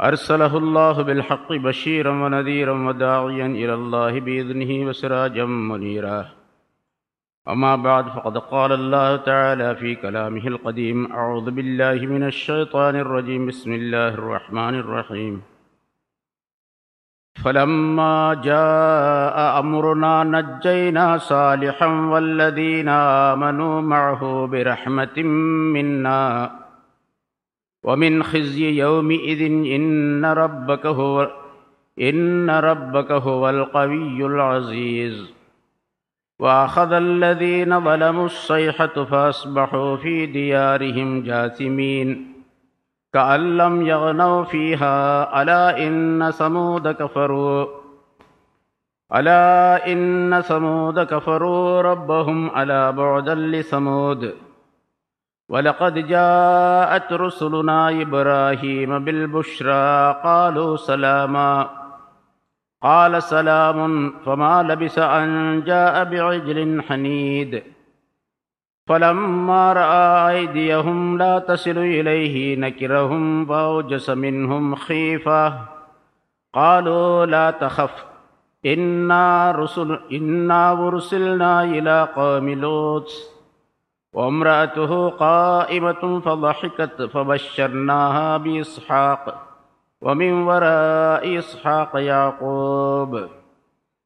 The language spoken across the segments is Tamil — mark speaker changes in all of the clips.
Speaker 1: أرسله الله بالحق بشيرا ونذيرا وداعيا إلى الله بإذنه وسراجا منيرا. أما بعد فقد قال الله تعالى في كلامه القديم أعوذ بالله من الشيطان الرجيم. بسم الله الرحمن الرحيم. فلما جاء أمرنا نجينا صالحا والذين آمنوا معه برحمة منا. ومن خزي يومئذ إن ربك هو إن ربك هو القوي العزيز. وأخذ الذين ظلموا الصيحة فأصبحوا في ديارهم جاثمين. كأن لم يغنوا فيها ألا إن ثمود كفروا. ألا إن ثمود كفروا ربهم ألا بعدا لثمود. ولقد جاءت رسلنا إبراهيم بالبشرى قالوا سلاما. قال سلام فما لبث أن جاء بعجل حنيد. فلما رأى أيديهم لا تصل إليه نكرهم فأوجس منهم خيفة. قالوا لا تخف إنا رسل إنا أرسلنا إلى قوم لوط. وامرأته قائمة فضحكت فبشرناها بإسحاق ومن وراء إسحاق يعقوب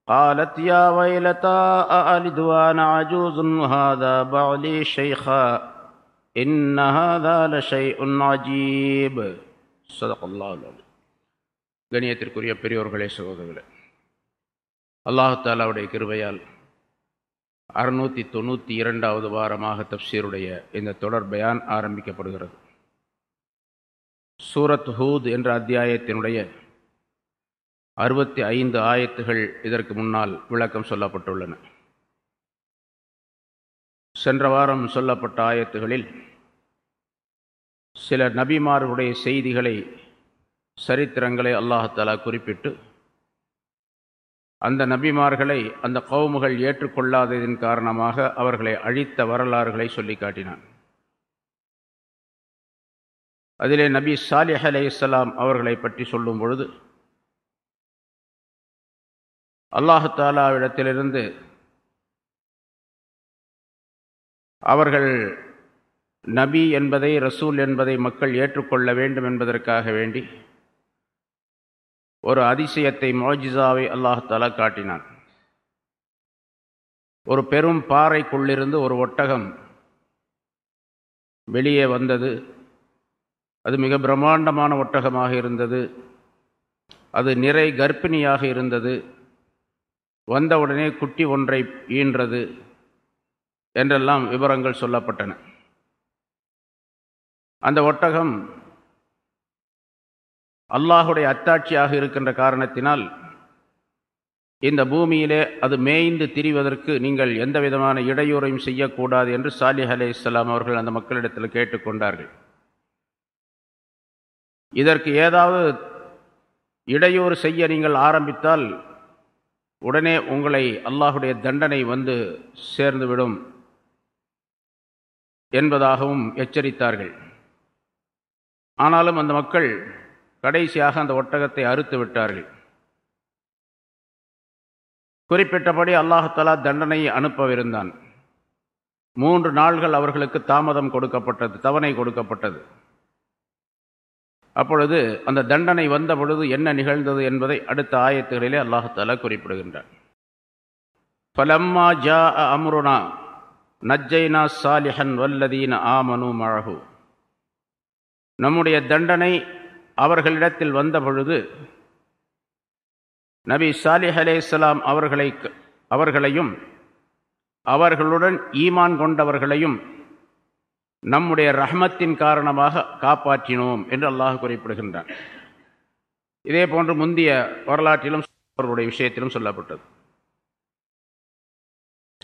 Speaker 1: قالت يا ويلتى أألد وأنا عجوز وهذا بعلي شيخا إن هذا لشيء عجيب صدق الله العظيم கணியத்திற்குரிய பெரியோர்களே சகோதரர்களே அல்லாஹு தாலாவுடைய கிருபையால் அறுநூற்றி தொண்ணூற்றி இரண்டாவது வாரமாக தப்சீருடைய இந்த தொடர் பயான் ஆரம்பிக்கப்படுகிறது. சூரத் ஹூத் என்ற அத்தியாயத்தினுடைய அறுபத்தி ஐந்து ஆயத்துகள் இதற்கு முன்னால் விளக்கம் சொல்லப்பட்டுள்ளன. சென்ற வாரம் சொல்லப்பட்ட ஆயத்துகளில் சில நபிமார்களுடைய செய்திகளை சரித்திரங்களை அல்லாஹாலா குறிப்பிட்டு அந்த நபிமார்களை அந்த கவுமுகள் ஏற்றுக்கொள்ளாததின் காரணமாக அவர்களை அழித்த வரலாறுகளை சொல்லி காட்டினான். அதிலே நபி சாலிஹ் அலே இஸ்லாம் அவர்களை பற்றி சொல்லும் பொழுது அல்லாஹாலாவிடத்திலிருந்து அவர்கள் நபி என்பதை ரசூல் என்பதை மக்கள் ஏற்றுக்கொள்ள வேண்டும் என்பதற்காக வேண்டி ஒரு அதிசயத்தை மோஜிசாவை அல்லாஹாலா காட்டினான். ஒரு பெரும் பாறைக்குள்ளிருந்து ஒரு ஒட்டகம் வெளியே வந்தது. அது மிக பிரம்மாண்டமான ஒட்டகமாக இருந்தது. அது நிறை கர்ப்பிணியாக இருந்தது. வந்தவுடனே குட்டி ஒன்றை ஈன்றது என்றெல்லாம் விவரங்கள் சொல்லப்பட்டன. அந்த ஒட்டகம் அல்லாஹுடைய அத்தாட்சியாக இருக்கின்ற காரணத்தினால் இந்த பூமியிலே அது மேய்ந்து திரிவதற்கு நீங்கள் எந்த விதமான இடையூறையும் செய்யக்கூடாது என்று சாலிஹ் அலே இஸ்லாம் அவர்கள் அந்த மக்களிடத்தில் கேட்டுக்கொண்டார்கள் இதற்கு ஏதாவது இடையூறு செய்ய நீங்கள் ஆரம்பித்தால் உடனே உங்களை அல்லாஹுடைய தண்டனை வந்து சேர்ந்துவிடும் என்பதாகவும் எச்சரித்தார்கள். ஆனாலும் அந்த மக்கள் கடைசியாக அந்த ஒட்டகத்தை அறுத்து விட்டார்கள். குறிப்பிட்டபடி அல்லாஹலா தண்டனையை அனுப்பவிருந்தான். மூன்று நாள்கள் அவர்களுக்கு தாமதம் கொடுக்கப்பட்டது தவணை கொடுக்கப்பட்டது. அப்பொழுது அந்த தண்டனை வந்த பொழுது என்ன நிகழ்ந்தது என்பதை அடுத்த ஆயத்துகளிலே அல்லாஹாலா குறிப்பிடுகின்றார் பலம்மா ஜா அம்ருனா நஜ்ஜைனா சாலிஹன் வல்லதீன ஆமனு மழகு நம்முடைய தண்டனை அவர்களிடத்தில் வந்த பொழுது நபி சாலிஹ் அலேஸ்லாம் அவர்களை அவர்களையும் அவர்களுடன் ஈமான் கொண்டவர்களையும் நம்முடைய ரஹமத்தின் காரணமாக காப்பாற்றினோம் என்று அல்லாஹ் குறிப்பிடுகின்றான். இதே போன்று முந்தைய வரலாற்றிலும் அவர்களுடைய விஷயத்திலும் சொல்லப்பட்டது.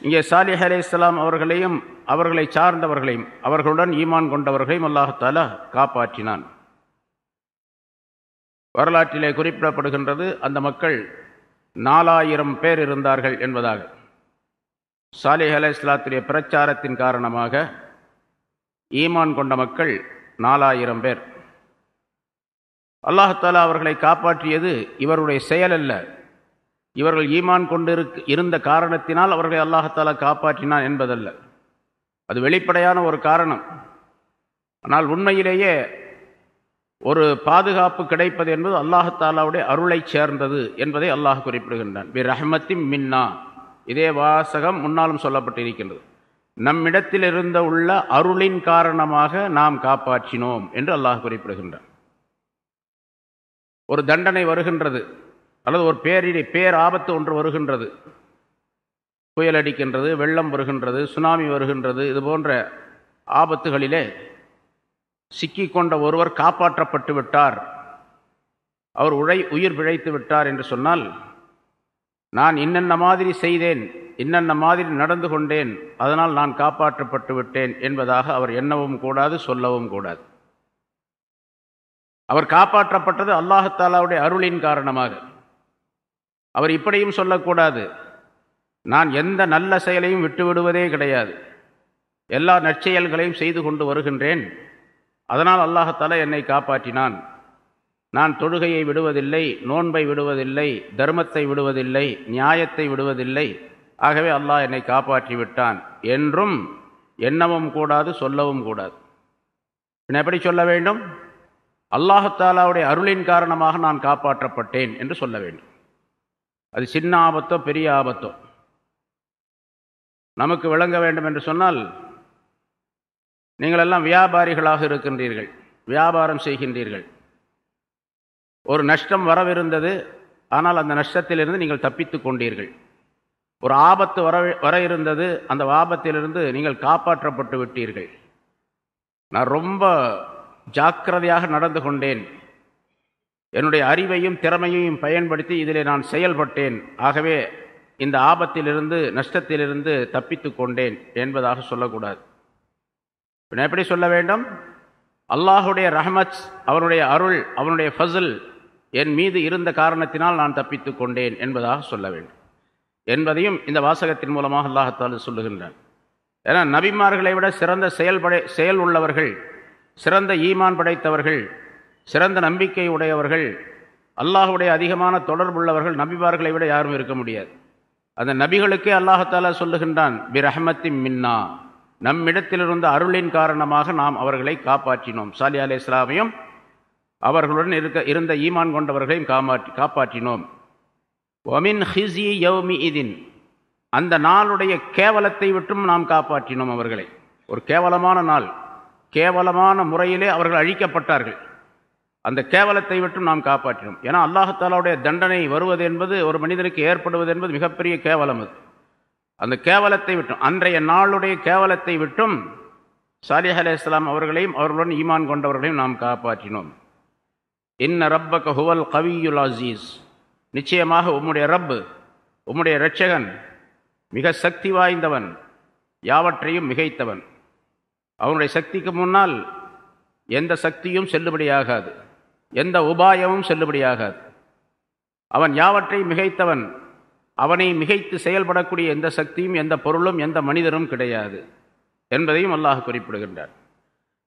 Speaker 1: இங்கே சாலிஹ் அலி இஸ்லாம் அவர்களையும் அவர்களை சார்ந்தவர்களையும் அவர்களுடன் ஈமான் கொண்டவர்களையும் அல்லாஹாலா காப்பாற்றினான். வரலாற்றிலே குறிப்பிடப்படுகின்றது அந்த மக்கள் நாலாயிரம் பேர் இருந்தார்கள் என்பதாக. சாலிஹ் அலி இஸ்லாத்துடைய பிரச்சாரத்தின் காரணமாக ஈமான் கொண்ட மக்கள் நாலாயிரம் பேர். அல்லாஹாலா அவர்களை காப்பாற்றியது இவருடைய செயல் அல்ல. இவர்கள் ஈமான் கொண்டிருக்க இருந்த காரணத்தினால் அவர்களை அல்லாஹாலா காப்பாற்றினான் என்பதல்ல. அது வெளிப்படையான ஒரு காரணம். ஆனால் உண்மையிலேயே ஒரு பாதுகாப்பு கிடைப்பது என்பது அல்லாஹாலாவுடைய அருளை சேர்ந்தது என்பதை அல்லாஹ் குறிப்பிடுகின்றான். பி ரஹமத்தின் மின்னா. இதே வாசகம் முன்னாலும் சொல்லப்பட்டிருக்கின்றது. நம்மிடத்தில் இருந்த உள்ள அருளின் காரணமாக நாம் காப்பாற்றினோம் என்று அல்லாஹ் குறிப்பிடுகின்றான். ஒரு தண்டனை வருகின்றது அல்லது ஒரு பேரிடி பேர் ஆபத்து ஒன்று வருகின்றது. புயல் அடிக்கின்றது வெள்ளம் வருகின்றது சுனாமி வருகின்றது இது போன்ற ஆபத்துகளிலே சிக்கிக்கொண்ட ஒருவர் காப்பாற்றப்பட்டு விட்டார். அவர் உழை உயிர் பிழைத்து விட்டார் என்று சொன்னால் நான் இன்னென்ன மாதிரி செய்தேன் இன்னென்ன மாதிரி நடந்து கொண்டேன் அதனால் நான் காப்பாற்றப்பட்டு விட்டேன் என்பதாக அவர் எண்ணவும் கூடாது சொல்லவும் கூடாது. அவர் காப்பாற்றப்பட்டது அல்லாஹாலாவுடைய அருளின் காரணமாக. அவர் இப்படியும் சொல்லக்கூடாது நான் எந்த நல்ல செயலையும் விட்டுவிடுவதே கிடையாது. எல்லா நற்செயல்களையும் செய்து கொண்டு வருகின்றேன். அதனால் அல்லாஹத்தால என்னை காப்பாற்றினான். நான் தொழுகையை விடுவதில்லை நோன்பை விடுவதில்லை தர்மத்தை விடுவதில்லை நியாயத்தை விடுவதில்லை. ஆகவே அல்லாஹ் என்னை காப்பாற்றி விட்டான் என்றும் எண்ணவும் கூடாது சொல்லவும் கூடாது. பின் எப்படி சொல்ல வேண்டும்? அல்லாஹத்தாலாவுடைய அருளின் காரணமாக நான் காப்பாற்றப்பட்டேன் என்று சொல்ல வேண்டும். அது சின்ன ஆபத்தோ பெரிய ஆபத்தோ? நமக்கு விளங்க வேண்டும் என்று சொன்னால் நீங்களெல்லாம் வியாபாரிகளாக இருக்கின்றீர்கள் வியாபாரம் செய்கின்றீர்கள். ஒரு நஷ்டம் வரவிருந்தது ஆனால் அந்த நஷ்டத்திலிருந்து நீங்கள் தப்பித்து கொண்டீர்கள். ஒரு ஆபத்து வர வர இருந்தது அந்த ஆபத்திலிருந்து நீங்கள் காப்பாற்றப்பட்டு விட்டீர்கள். நான் ரொம்ப ஜாக்கிரதையாக நடந்து கொண்டேன். என்னுடைய அறிவையும் திறமையையும் பயன்படுத்தி இதில் நான் செயல்பட்டேன். ஆகவே இந்த ஆபத்திலிருந்து நஷ்டத்திலிருந்து தப்பித்து கொண்டேன் என்பதாக சொல்லக்கூடாது. நான் எப்படி சொல்ல வேண்டும்? அல்லாஹுடைய ரஹமத் அவனுடைய அருள் அவனுடைய ஃபசல் என் மீது இருந்த காரணத்தினால் நான் தப்பித்து கொண்டேன் என்பதாக சொல்ல வேண்டும். என்பதையும் இந்த வாசகத்தின் மூலமாக அல்லாஹத்தால் சொல்லுகின்றான். ஏன்னா நபிமார்களை விட சிறந்த செயல்படை செயல் உள்ளவர்கள் சிறந்த ஈமான் படைத்தவர்கள் சிறந்த நம்பிக்கை உடையவர்கள் அல்லாஹுடைய அதிகமான தொடர்புள்ளவர்கள் நபிமார்களை விட யாரும் இருக்க முடியாது. அந்த நபிகளுக்கே அல்லாஹத்தாலா சொல்லுகின்றான் பி மின்னா. நம்மிடத்திலிருந்து அருளின் காரணமாக நாம் அவர்களை காப்பாற்றினோம். சாலி அலி இஸ்லாமையும் அவர்களுடன் இருக்க இருந்த ஈமான் கொண்டவர்களையும் காமாற்றி காப்பாற்றினோம். ஒமின் ஹிசி யௌமி இதின். அந்த நாளுடைய கேவலத்தை விட்டும் நாம் காப்பாற்றினோம் அவர்களை. ஒரு கேவலமான நாள். கேவலமான முறையிலே அவர்கள் அழிக்கப்பட்டார்கள். அந்த கேவலத்தை விட்டும் நாம் காப்பாற்றினோம். ஏன்னா அல்லாஹாலாவுடைய தண்டனை வருவது என்பது ஒரு மனிதனுக்கு ஏற்படுவது என்பது மிகப்பெரிய கேவலம் அது. அந்த கேவலத்தை விட்டும் அன்றைய நாளுடைய கேவலத்தை விட்டும் சாலிஹ் அலி இஸ்லாம் அவர்களையும் அவர்களுடன் ஈமான் கொண்டவர்களையும் நாம் காப்பாற்றினோம். இன்ன ரப்பக ஹுவல் கவியுல் அசீஸ் நிச்சயமாக உம்முடைய ரப்பு உம்முடைய இரட்சகன் மிக சக்தி வாய்ந்தவன் யாவற்றையும் மிகைத்தவன். அவனுடைய சக்திக்கு முன்னால் எந்த சக்தியும் செல்லுபடியாகாது எந்த உபாயமும் செல்லுபடியாகாது. அவன் யாவற்றையும் மிகைத்தவன் அவனை மிகைத்து செயல்படக்கூடிய எந்த சக்தியும் எந்த பொருளும் எந்த மனிதரும் கிடையாது என்பதையும் அல்லாஹ் குறிப்பிடுகின்றார்.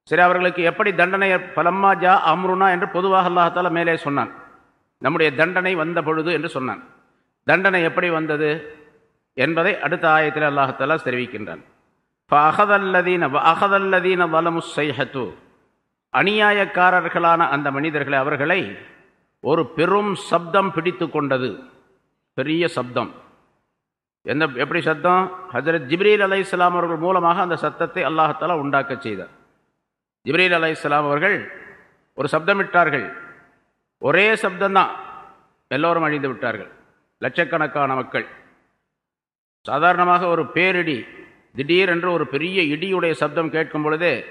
Speaker 1: சரி அவர்களுக்கு எப்படி தண்டனை பலம்மா ஜா அம்ருனா என்று பொதுவாக அல்லாஹால மேலே சொன்னான். நம்முடைய தண்டனை வந்த பொழுது என்று சொன்னான். தண்டனை எப்படி வந்தது என்பதை அடுத்த ஆயத்தில் அல்லாஹாலா தெரிவிக்கின்றான். அகதல்லதீன அகதல்லதீன வலமுசைஹத்து அநியாயக்காரர்களான அந்த மனிதர்களை அவர்களை ஒரு பெரும் சப்தம் பிடித்து கொண்டது. பெரிய சப்தம். எந்த எப்படி சத்தம்? ஹஜரத் ஜிப்ரீல் அலை இஸ்லாம் அவர்கள் மூலமாக அந்த சத்தத்தை அல்லாஹாலா உண்டாக்க செய்தார். ஜிப்ரீல் அலை இஸ்லாம் அவர்கள் ஒரு சப்தமிட்டார்கள். ஒரே சப்தம்தான். எல்லோரும் அழிந்து விட்டார்கள். லட்சக்கணக்கான மக்கள். சாதாரணமாக ஒரு பேரிடி திடீரென்று ஒரு பெரிய இடியுடைய சப்தம் கேட்கும் பொழுதே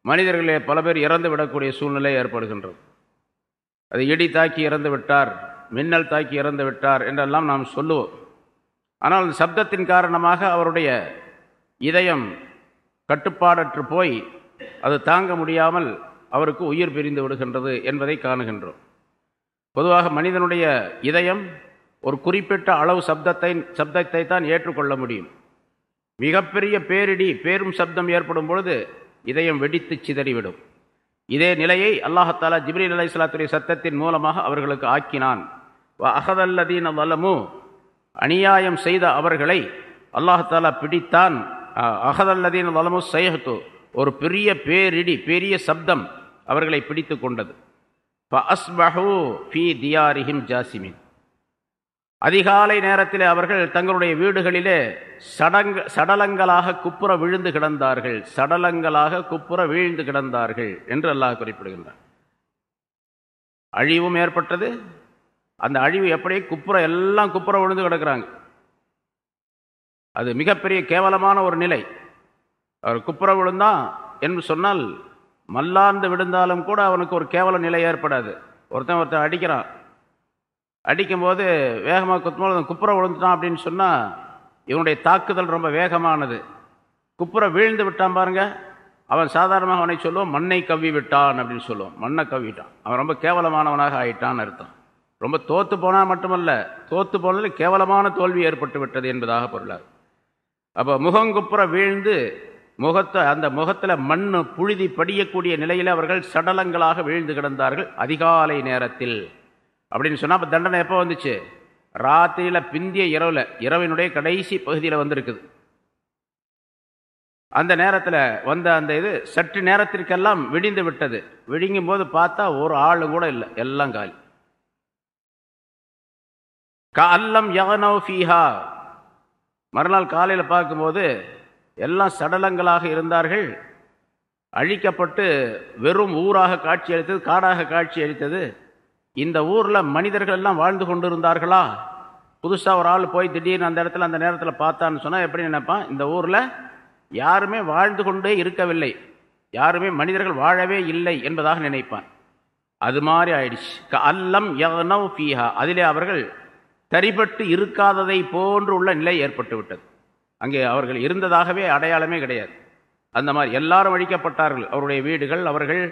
Speaker 1: மனிதர்களே பல பேர் இறந்து விடக்கூடிய சூழ்நிலை ஏற்படுகின்றது. அது இடி தாக்கி இறந்து விட்டார். மின்னல் தாக்கி இறந்து விட்டார் என்றெல்லாம் நாம் சொல்லுவோம். ஆனால் அந்த சப்தத்தின் காரணமாக அவருடைய இதயம் கட்டுப்பாடற்று போய் அது தாங்க முடியாமல் அவருக்கு உயிர் பிரிந்து விடுகின்றது என்பதை காணுகின்றோம். பொதுவாக மனிதனுடைய இதயம் ஒரு குறிப்பிட்ட அளவு சப்தத்தை சப்தத்தை தான் ஏற்றுக்கொள்ள முடியும். மிகப்பெரிய பேரிடி பேரும் சப்தம் ஏற்படும் பொழுது இதயம் வெடித்து சிதறிவிடும். இதே நிலையை அல்லாஹாலா ஜிப்ரீல் அலி சலாத்துடைய சத்தத்தின் மூலமாக அவர்களுக்கு ஆக்கினான். அகதல்லதீன வலமு. அநியாயம் செய்த அவர்களை அல்லாஹாலா பிடித்தான். அகதல்லதீன வலமு சைஹத்து. ஒரு பெரிய பேரிடி பெரிய சப்தம் அவர்களை பிடித்து கொண்டது. அஸ்பஹூ ஃபி தியாரிஹிம் ஜாசிமின். அதிகாலை நேரத்தில் அவர்கள் தங்களுடைய வீடுகளிலே சடங்க சடலங்களாக குப்புற விழுந்து கிடந்தார்கள். சடலங்களாக குப்புற வீழ்ந்து கிடந்தார்கள் என்று அல்லாஹ் குறிப்பிடுகின்றார் அழிவும் ஏற்பட்டது அந்த அழிவு எப்படி குப்புற எல்லாம் குப்புற விழுந்து கிடக்கிறாங்க. அது மிகப்பெரிய கேவலமான ஒரு நிலை. அவர் குப்புற விழுந்தான் என்று சொன்னால் மல்லாந்து விழுந்தாலும் கூட அவனுக்கு ஒரு கேவல நிலை ஏற்படாது. ஒருத்தன் ஒருத்தன் அடிக்கிறான். அடிக்கும்போது வேகமாக குத்தும்போது குப்புற விழுந்துட்டான் அப்படின்னு சொன்னால் இவனுடைய தாக்குதல் ரொம்ப வேகமானது. குப்புற வீழ்ந்து விட்டான் பாருங்க. அவன் சாதாரணமாக அவனை சொல்லுவோம் மண்ணை கவ்வி விட்டான் அப்படின்னு சொல்லுவோம் மண்ணை கவ்விட்டான். அவன் ரொம்ப கேவலமானவனாக ஆயிட்டான்னு அர்த்தம். ரொம்ப தோத்து போனால் மட்டுமல்ல தோத்து போனதில் கேவலமான தோல்வி ஏற்பட்டு விட்டது என்பதாக பொருளார். அப்போ முகங்குப்புற வீழ்ந்து முகத்தை அந்த முகத்தில் மண் புழுதி படியக்கூடிய நிலையில் அவர்கள் சடலங்களாக வீழ்ந்து கிடந்தார்கள் அதிகாலை நேரத்தில். அப்படின்னு சொன்னால் அப்போ தண்டனை எப்போ வந்துச்சு? ராத்திரியில் பிந்திய இரவில் இரவினுடைய கடைசி பகுதியில் வந்திருக்குது. அந்த நேரத்தில் வந்த அந்த இது சற்று நேரத்திற்கெல்லாம் விடிந்து விட்டது. விடிங்கும் போது பார்த்தா ஒரு ஆள் கூட இல்லை எல்லாம் காலி. அல்லம் யகனோ ஃபீஹா. மறுநாள் காலையில் பார்க்கும்போது எல்லாம் சடலங்களாக இருந்தார்கள். அழிக்கப்பட்டு வெறும் ஊராக காட்சி அளித்தது காடாக காட்சி அளித்தது. இந்த ஊரில் மனிதர்கள் எல்லாம் வாழ்ந்து கொண்டு இருந்தார்களா புதுசாக ஒரு ஆள் போய் திடீர்னு அந்த இடத்துல அந்த நேரத்தில் பார்த்தான்னு சொன்னால் எப்படி நினைப்பான்? இந்த ஊரில் யாருமே வாழ்ந்து கொண்டே இருக்கவில்லை. யாருமே மனிதர்கள் வாழவே இல்லை என்பதாக நினைப்பான். அது மாதிரி ஆயிடுச்சு. அல்லம் யகனவ் ஃபீஹா. அதிலே அவர்கள் தரிபட்டு இருக்காததை போன்று உள்ள நிலை ஏற்பட்டு விட்டது அங்கே அவர்கள் இருந்ததாகவே அடையாளமே கிடையாது. அந்த மாதிரி எல்லாரும் அழிக்கப்பட்டார்கள். அவருடைய வீடுகள் அவர்கள்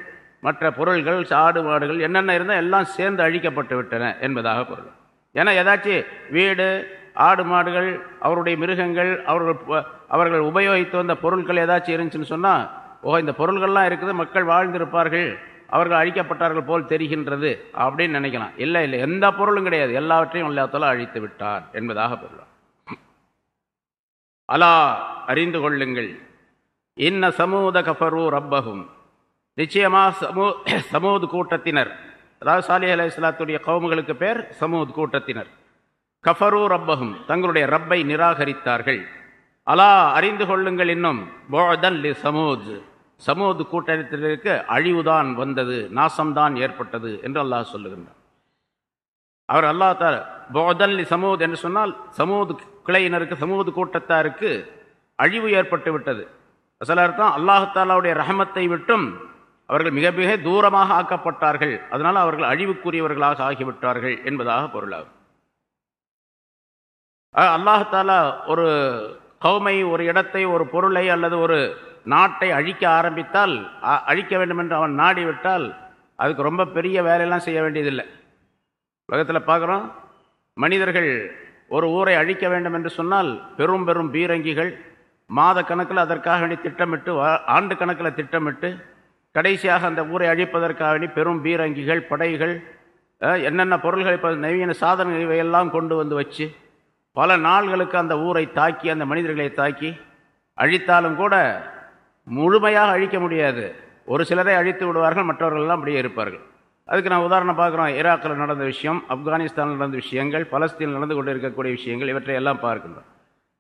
Speaker 1: மற்ற பொருள்கள் சாடு மாடுகள் என்னென்ன இருந்தால் எல்லாம் சேர்ந்து அழிக்கப்பட்டு விட்டன என்பதாக பொருள். ஏன்னா ஏதாச்சும் வீடு ஆடு மாடுகள் அவருடைய மிருகங்கள் அவர்கள் அவர்கள் உபயோகித்து வந்த பொருட்கள் ஏதாச்சும் இருந்துச்சுன்னு சொன்னால் ஓ இந்த பொருள்கள்லாம் இருக்குது மக்கள் வாழ்ந்திருப்பார்கள். அவர்கள் அழிக்கப்பட்டார்கள் போல் தெரிகின்றது அப்படின்னு நினைக்கலாம். இல்லை இல்லை எந்த பொருளும் கிடையாது. எல்லாவற்றையும் அல்லாத்தால அழித்து விட்டார் என்பதாக பொருள் அலா அறிந்து கொள்ளுங்கள். இன்ன சமூத கஃபரு ரப்பகும் நிச்சயமாக சமூ சமூத் கூட்டத்தினர். அதாவது சாலி அலி இஸ்லாத்துடைய கவுமுகளுக்கு பேர் சமூத் கூட்டத்தினர். கஃபரு ரப்பகும் தங்களுடைய ரப்பை நிராகரித்தார்கள். அலா அறிந்து கொள்ளுங்கள் இன்னும். போதல் லி சமூத். சமூத் கூட்டத்திற்கு அழிவுதான் வந்தது நாசம்தான் ஏற்பட்டது என்று அல்லாஹ் சொல்லுகின்றார் அவர் அல்லா தார் போதல்லி சமூத் என்று சொன்னால் சமூக கிளையினருக்கு சமூக கூட்டத்தாருக்கு அழிவு ஏற்பட்டு விட்டது. அசல அர்த்தம் அல்லாஹாலாவுடைய ரஹமத்தை விட்டும் அவர்கள் மிக மிக தூரமாக ஆக்கப்பட்டார்கள். அதனால் அவர்கள் அழிவுக்குரியவர்களாக ஆகிவிட்டார்கள் என்பதாக பொருளாகும். அல்லாஹாலா ஒரு கௌமை ஒரு இடத்தை ஒரு பொருளை அல்லது ஒரு நாட்டை அழிக்க ஆரம்பித்தால் அழிக்க வேண்டும் என்று அவன் நாடிவிட்டால் அதுக்கு ரொம்ப பெரிய வேலையெல்லாம் செய்ய வேண்டியதில்லை. உலகத்தில் பார்க்குறோம் மனிதர்கள் ஒரு ஊரை அழிக்க வேண்டும் என்று சொன்னால் பெரும் பெரும் பீரங்கிகள் மாத கணக்கில் அதற்காக வேண்டி திட்டமிட்டு ஆண்டு கணக்கில் திட்டமிட்டு கடைசியாக அந்த ஊரை அழிப்பதற்காக வேண்டி பெரும் பீரங்கிகள் படைகள் என்னென்ன பொருள்கள் இப்போ நவீன சாதனங்கள் இவையெல்லாம் கொண்டு வந்து வச்சு பல நாள்களுக்கு அந்த ஊரை தாக்கி அந்த மனிதர்களை தாக்கி அழித்தாலும் கூட முழுமையாக அழிக்க முடியாது. ஒரு சிலரை அழித்து விடுவார்கள் மற்றவர்கள்லாம் அப்படியே இருப்பார்கள். அதுக்கு நான் உதாரணம் பார்க்குறோம். ஈராக்கில் நடந்த விஷயம் ஆப்கானிஸ்தானில் நடந்த விஷயங்கள் பலஸ்தீனில் நடந்து கொண்டு இருக்கக்கூடிய விஷயங்கள் இவற்றை எல்லாம் பார்க்கின்றோம்.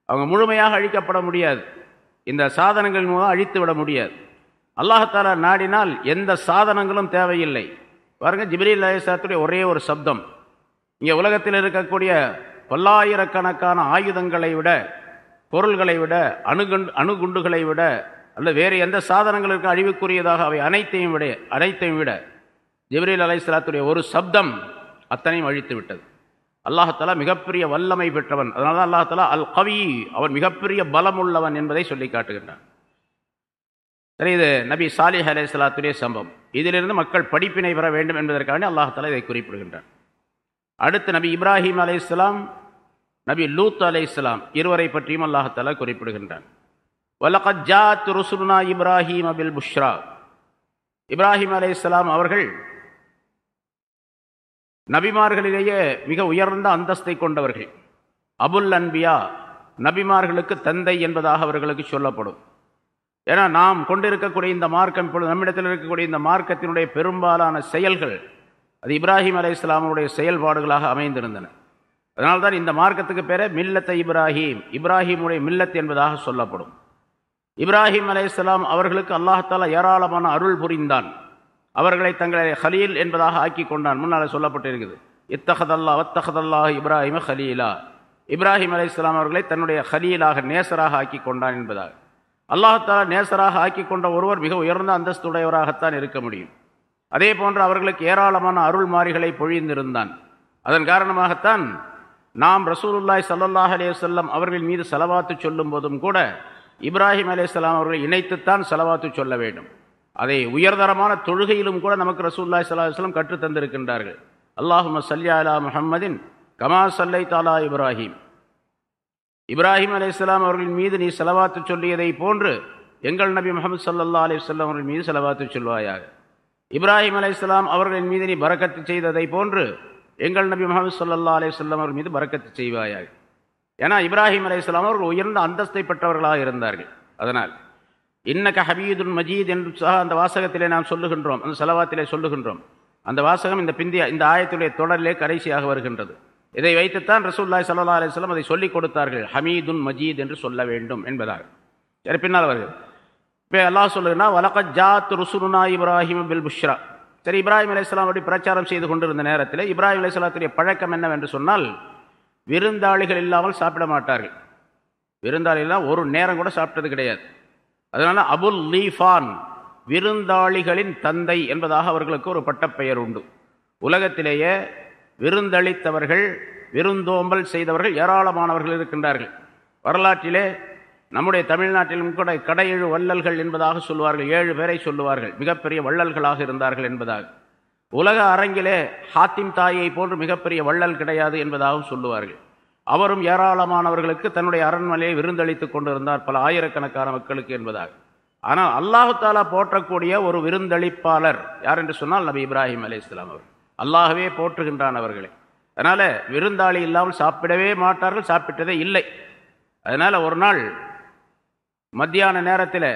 Speaker 1: அவங்க முழுமையாக அழிக்கப்பட முடியாது. இந்த சாதனங்கள் மூலம் அழித்து விட முடியாது. அல்லாஹாலா நாடினால் எந்த சாதனங்களும் தேவையில்லை. பாருங்க ஜிப்ரீல் அலிசாத்துடைய ஒரே ஒரு சப்தம். இங்கே உலகத்தில் இருக்கக்கூடிய பல்லாயிரக்கணக்கான ஆயுதங்களை விட பொருள்களை விட அணுகுண்டு அணுகுண்டுகளை விட அல்ல வேறு எந்த சாதனங்களுக்கும் அழிவுக்குரியதாக அவை அனைத்தையும் விட அனைத்தையும் விட ஜிப்ரீல் சலாத்துடைய ஒரு சப்தம் அத்தனையும் அழித்து விட்டது. அல்லாஹாலா மிகப்பெரிய வல்லமை பெற்றவன். அதனால தான் அல்லாஹாலா அல் கவி அவன் மிகப்பெரிய பலமுள்ளவன் என்பதை சொல்லி காட்டுகின்றான். சரி இது நபி சாலிஹ் சலாத்துடைய சம்பவம். இதிலிருந்து மக்கள் படிப்பினை பெற வேண்டும் என்பதற்காக அல்லாஹாலா இதை குறிப்பிடுகின்றான். அடுத்து நபி இப்ராஹிம் அலைஹிஸ்ஸலாம் நபி லூத் அலைஹிஸ்ஸலாம் இருவரை பற்றியும் அல்லாஹாலா குறிப்பிடுகின்றான். வலகத் ஜாத் இப்ராஹிம் அபில் புஷ்ரா. இப்ராஹிம் அலைஹிஸ்ஸலாம் அவர்கள் நபிமார்களிலேயே மிக உயர்ந்த அந்தஸ்தை கொண்டவர்கள். அபுல் அன்பியா நபிமார்களுக்கு தந்தை என்பதாக அவர்களுக்கு சொல்லப்படும். ஏன்னா நாம் கொண்டிருக்கக்கூடிய இந்த மார்க்கம் இப்பொழுது நம்மிடத்தில் இருக்கக்கூடிய இந்த மார்க்கத்தினுடைய பெரும்பாலான செயல்கள் அது இப்ராஹிம் அலை இஸ்லாமுடைய செயல்பாடுகளாக அமைந்திருந்தன. அதனால்தான் இந்த மார்க்கத்துக்கு பேரே மில்லத்தை இப்ராஹிம் இப்ராஹிமுடைய மில்லத் என்பதாக சொல்லப்படும். இப்ராஹிம் அலையாம் அவர்களுக்கு அல்லாஹால ஏராளமான அருள் புரிந்தான். அவர்களை தங்களை ஹலீல் என்பதாக ஆக்கி கொண்டான். முன்னால் சொல்லப்பட்டிருக்குது. இத்தகதல்லா வத்தகதல்லாஹ் இப்ராஹிம ஹலீலா. இப்ராஹிம் அலை இஸ்லாம் அவர்களை தன்னுடைய ஹலீலாக நேசராக ஆக்கி கொண்டான் என்பதாக. அல்லாஹாலா நேசராக ஆக்கி கொண்ட ஒருவர் மிக உயர்ந்த அந்தஸ்துடையவராகத்தான் இருக்க முடியும். அதே போன்று அவர்களுக்கு ஏராளமான அருள் மாறிகளை பொழிந்திருந்தான். அதன் காரணமாகத்தான் நாம் ரசூலுல்லாய் சல்லாஹ் அலே சொல்லம் அவர்கள் மீது செலவாத்து சொல்லும் போதும் கூட இப்ராஹிம் அலையாம் அவர்களை இணைத்துத்தான் செலவாத்து சொல்ல வேண்டும். அதை உயர்தரமான தொழுகையிலும் கூட நமக்கு ரசூல்லாய் சலாஹம் கற்றுத்தந்திருக்கின்றார்கள் கற்றுத் தந்திருக்கின்றார்கள். அல்லாஹும சல்யா அலா முஹம்மதின் கமா சல்லை தாலா இப்ராஹிம். இப்ராஹிம் அலையாம் அவர்களின் மீது நீ செலவாத்து சொல்லியதை போன்று எங்கள் நபி முகமது சல்லா அலிஸ்லாம் அவர்கள் மீது செலவாத்து சொல்வாயாக. இப்ராஹிம் அலையாம் அவர்களின் மீது நீ பறக்கத்து செய்ததை போன்று எங்கள் நபி முகமது சல்லா அலி அவர்கள் மீது பறக்கத்து செய்வாயாக. ஏன்னா இப்ராஹிம் அலி இஸ்லாம் அவர்கள் உயர்ந்த அந்தஸ்தை பெற்றவர்களாக இருந்தார்கள். அதனால் இன்னக ஹபீதுன் மஜீத் என்று சக அந்த வாசகத்திலே நாம் சொல்லுகின்றோம். அந்த செலவாத்திலே சொல்லுகின்றோம். அந்த வாசகம் இந்த பிந்திய இந்த ஆயத்துடைய தொடரிலே கடைசியாக வருகின்றது. இதை வைத்துத்தான் ரசூல்லாய் சல்லா அலிஸ்லாம் அதை சொல்லிக் கொடுத்தார்கள். ஹமீதுன் மஜீத் என்று சொல்ல வேண்டும் என்பதாக. சரி பின்னால் வருகிறது. இப்போ எல்லாம் சொல்லுங்கன்னா வலக ஜாத் ருசுனா இப்ராஹிம் பில் புஷ்ரா. சரி இப்ராஹிம் அலையாம் அப்படி பிரச்சாரம் செய்து கொண்டிருந்த நேரத்தில் இப்ராஹிம் அலையாத்துடைய பழக்கம் என்னவென்று சொன்னால் விருந்தாளிகள் இல்லாமல் சாப்பிட மாட்டார்கள். விருந்தாளிகள்லாம் ஒரு நேரம் கூட சாப்பிட்டது கிடையாது. அதனால் அபுல் லீஃபான் விருந்தாளிகளின் தந்தை என்பதாக அவர்களுக்கு ஒரு பட்டப்பெயர் உண்டு. உலகத்திலேயே விருந்தளித்தவர்கள் விருந்தோம்பல் செய்தவர்கள் ஏராளமானவர்கள் இருக்கின்றார்கள். வரலாற்றிலே நம்முடைய தமிழ்நாட்டிலும் கூட கடையெழு வள்ளல்கள் என்பதாக சொல்லுவார்கள் ஏழு பேரை சொல்லுவார்கள் மிகப்பெரிய வள்ளல்களாக இருந்தார்கள் என்பதாக. உலக அரங்கிலே ஹாத்திம் தாயை போன்று மிகப்பெரிய வள்ளல் கிடையாது என்பதாகவும் சொல்லுவார்கள். அவரும் ஏராளமானவர்களுக்கு தன்னுடைய அரண்மனையை விருந்தளித்துக் கொண்டிருந்தார் பல ஆயிரக்கணக்கான மக்களுக்கு என்பதாக. ஆனால் அல்லாஹாலா போற்றக்கூடிய ஒரு விருந்தளிப்பாளர் யார் என்று சொன்னால் நபி இப்ராஹிம் அலி இஸ்லாம் அவர் அல்லாஹவே போற்றுகின்றான் அவர்களை. அதனால் விருந்தாளி இல்லாமல் சாப்பிடவே மாட்டார்கள் சாப்பிட்டதே இல்லை. அதனால் ஒரு நாள் மத்தியான நேரத்தில்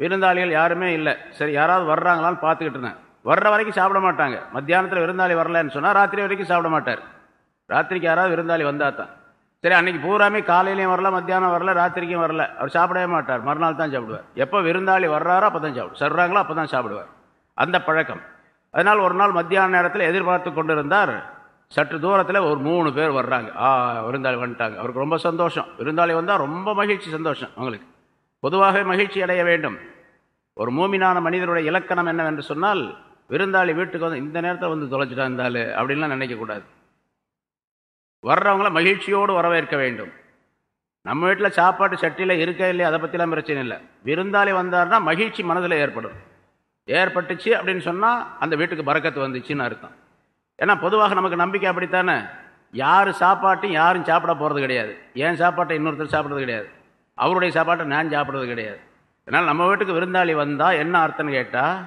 Speaker 1: விருந்தாளிகள் யாருமே இல்லை. சரி யாராவது வர்றாங்களான்னு பார்த்துக்கிட்டு இருந்தேன். வர்ற வரைக்கும் சாப்பிட மாட்டாங்க. மத்தியானத்தில் விருந்தாளி வரலன்னு சொன்னால் ராத்திரி வரைக்கும் சாப்பிட மாட்டார். ராத்திரிக்கு யாராவது விருந்தாளி வந்தால் தான். சரி அன்னைக்கு பூராமே காலையிலையும் வரல மத்தியானம் வரல ராத்திரிக்கும் வரல. அவர் சாப்பிடவே மாட்டார். மறுநாள் தான் சாப்பிடுவார். எப்போ விருந்தாளி வர்றாரோ அப்போ தான் சாப்பிடு சர்றாங்களோ அப்போ தான் சாப்பிடுவார். அந்த பழக்கம். அதனால் ஒரு நாள் மத்தியான நேரத்தில் எதிர்பார்த்து கொண்டு இருந்தார் சற்று தூரத்தில் ஒரு மூணு பேர் வர்றாங்க. ஆ விருந்தாளி வந்துட்டாங்க. அவருக்கு ரொம்ப சந்தோஷம். விருந்தாளி வந்தால் ரொம்ப மகிழ்ச்சி சந்தோஷம் அவங்களுக்கு. பொதுவாகவே மகிழ்ச்சி அடைய வேண்டும். ஒரு மூமினான மனிதருடைய இலக்கணம் என்னவென்று சொன்னால் விருந்தாளி வீட்டுக்கு வந்து இந்த நேரத்தில் வந்து தொலைச்சிட்டா இருந்தாலே அப்படின்லாம் நினைக்கக்கூடாது வர்றவங்கள மகிழ்ச்சியோடு வரவேற்க வேண்டும். நம்ம வீட்டில் சாப்பாட்டு சட்டியில் இருக்கே இல்லையா அதை பற்றிலாம் பிரச்சனை இல்லை. விருந்தாளி வந்தார்னா மகிழ்ச்சி மனதில் ஏற்படும். ஏற்பட்டுச்சு அப்படின்னு சொன்னால் அந்த வீட்டுக்கு பறக்கத்து வந்துச்சுன்னு அர்த்தம். ஏன்னா பொதுவாக நமக்கு நம்பிக்கை அப்படித்தானே? யார் சாப்பாட்டையும் யாரும் சாப்பிட போகிறது கிடையாது. ஏன் சாப்பாட்டை இன்னொருத்தர் சாப்பிட்றது கிடையாது? அவருடைய சாப்பாட்டை நான் சாப்பிட்றது கிடையாது. அதனால் நம்ம வீட்டுக்கு விருந்தாளி வந்தால் என்ன அர்த்தம்னு கேட்டால்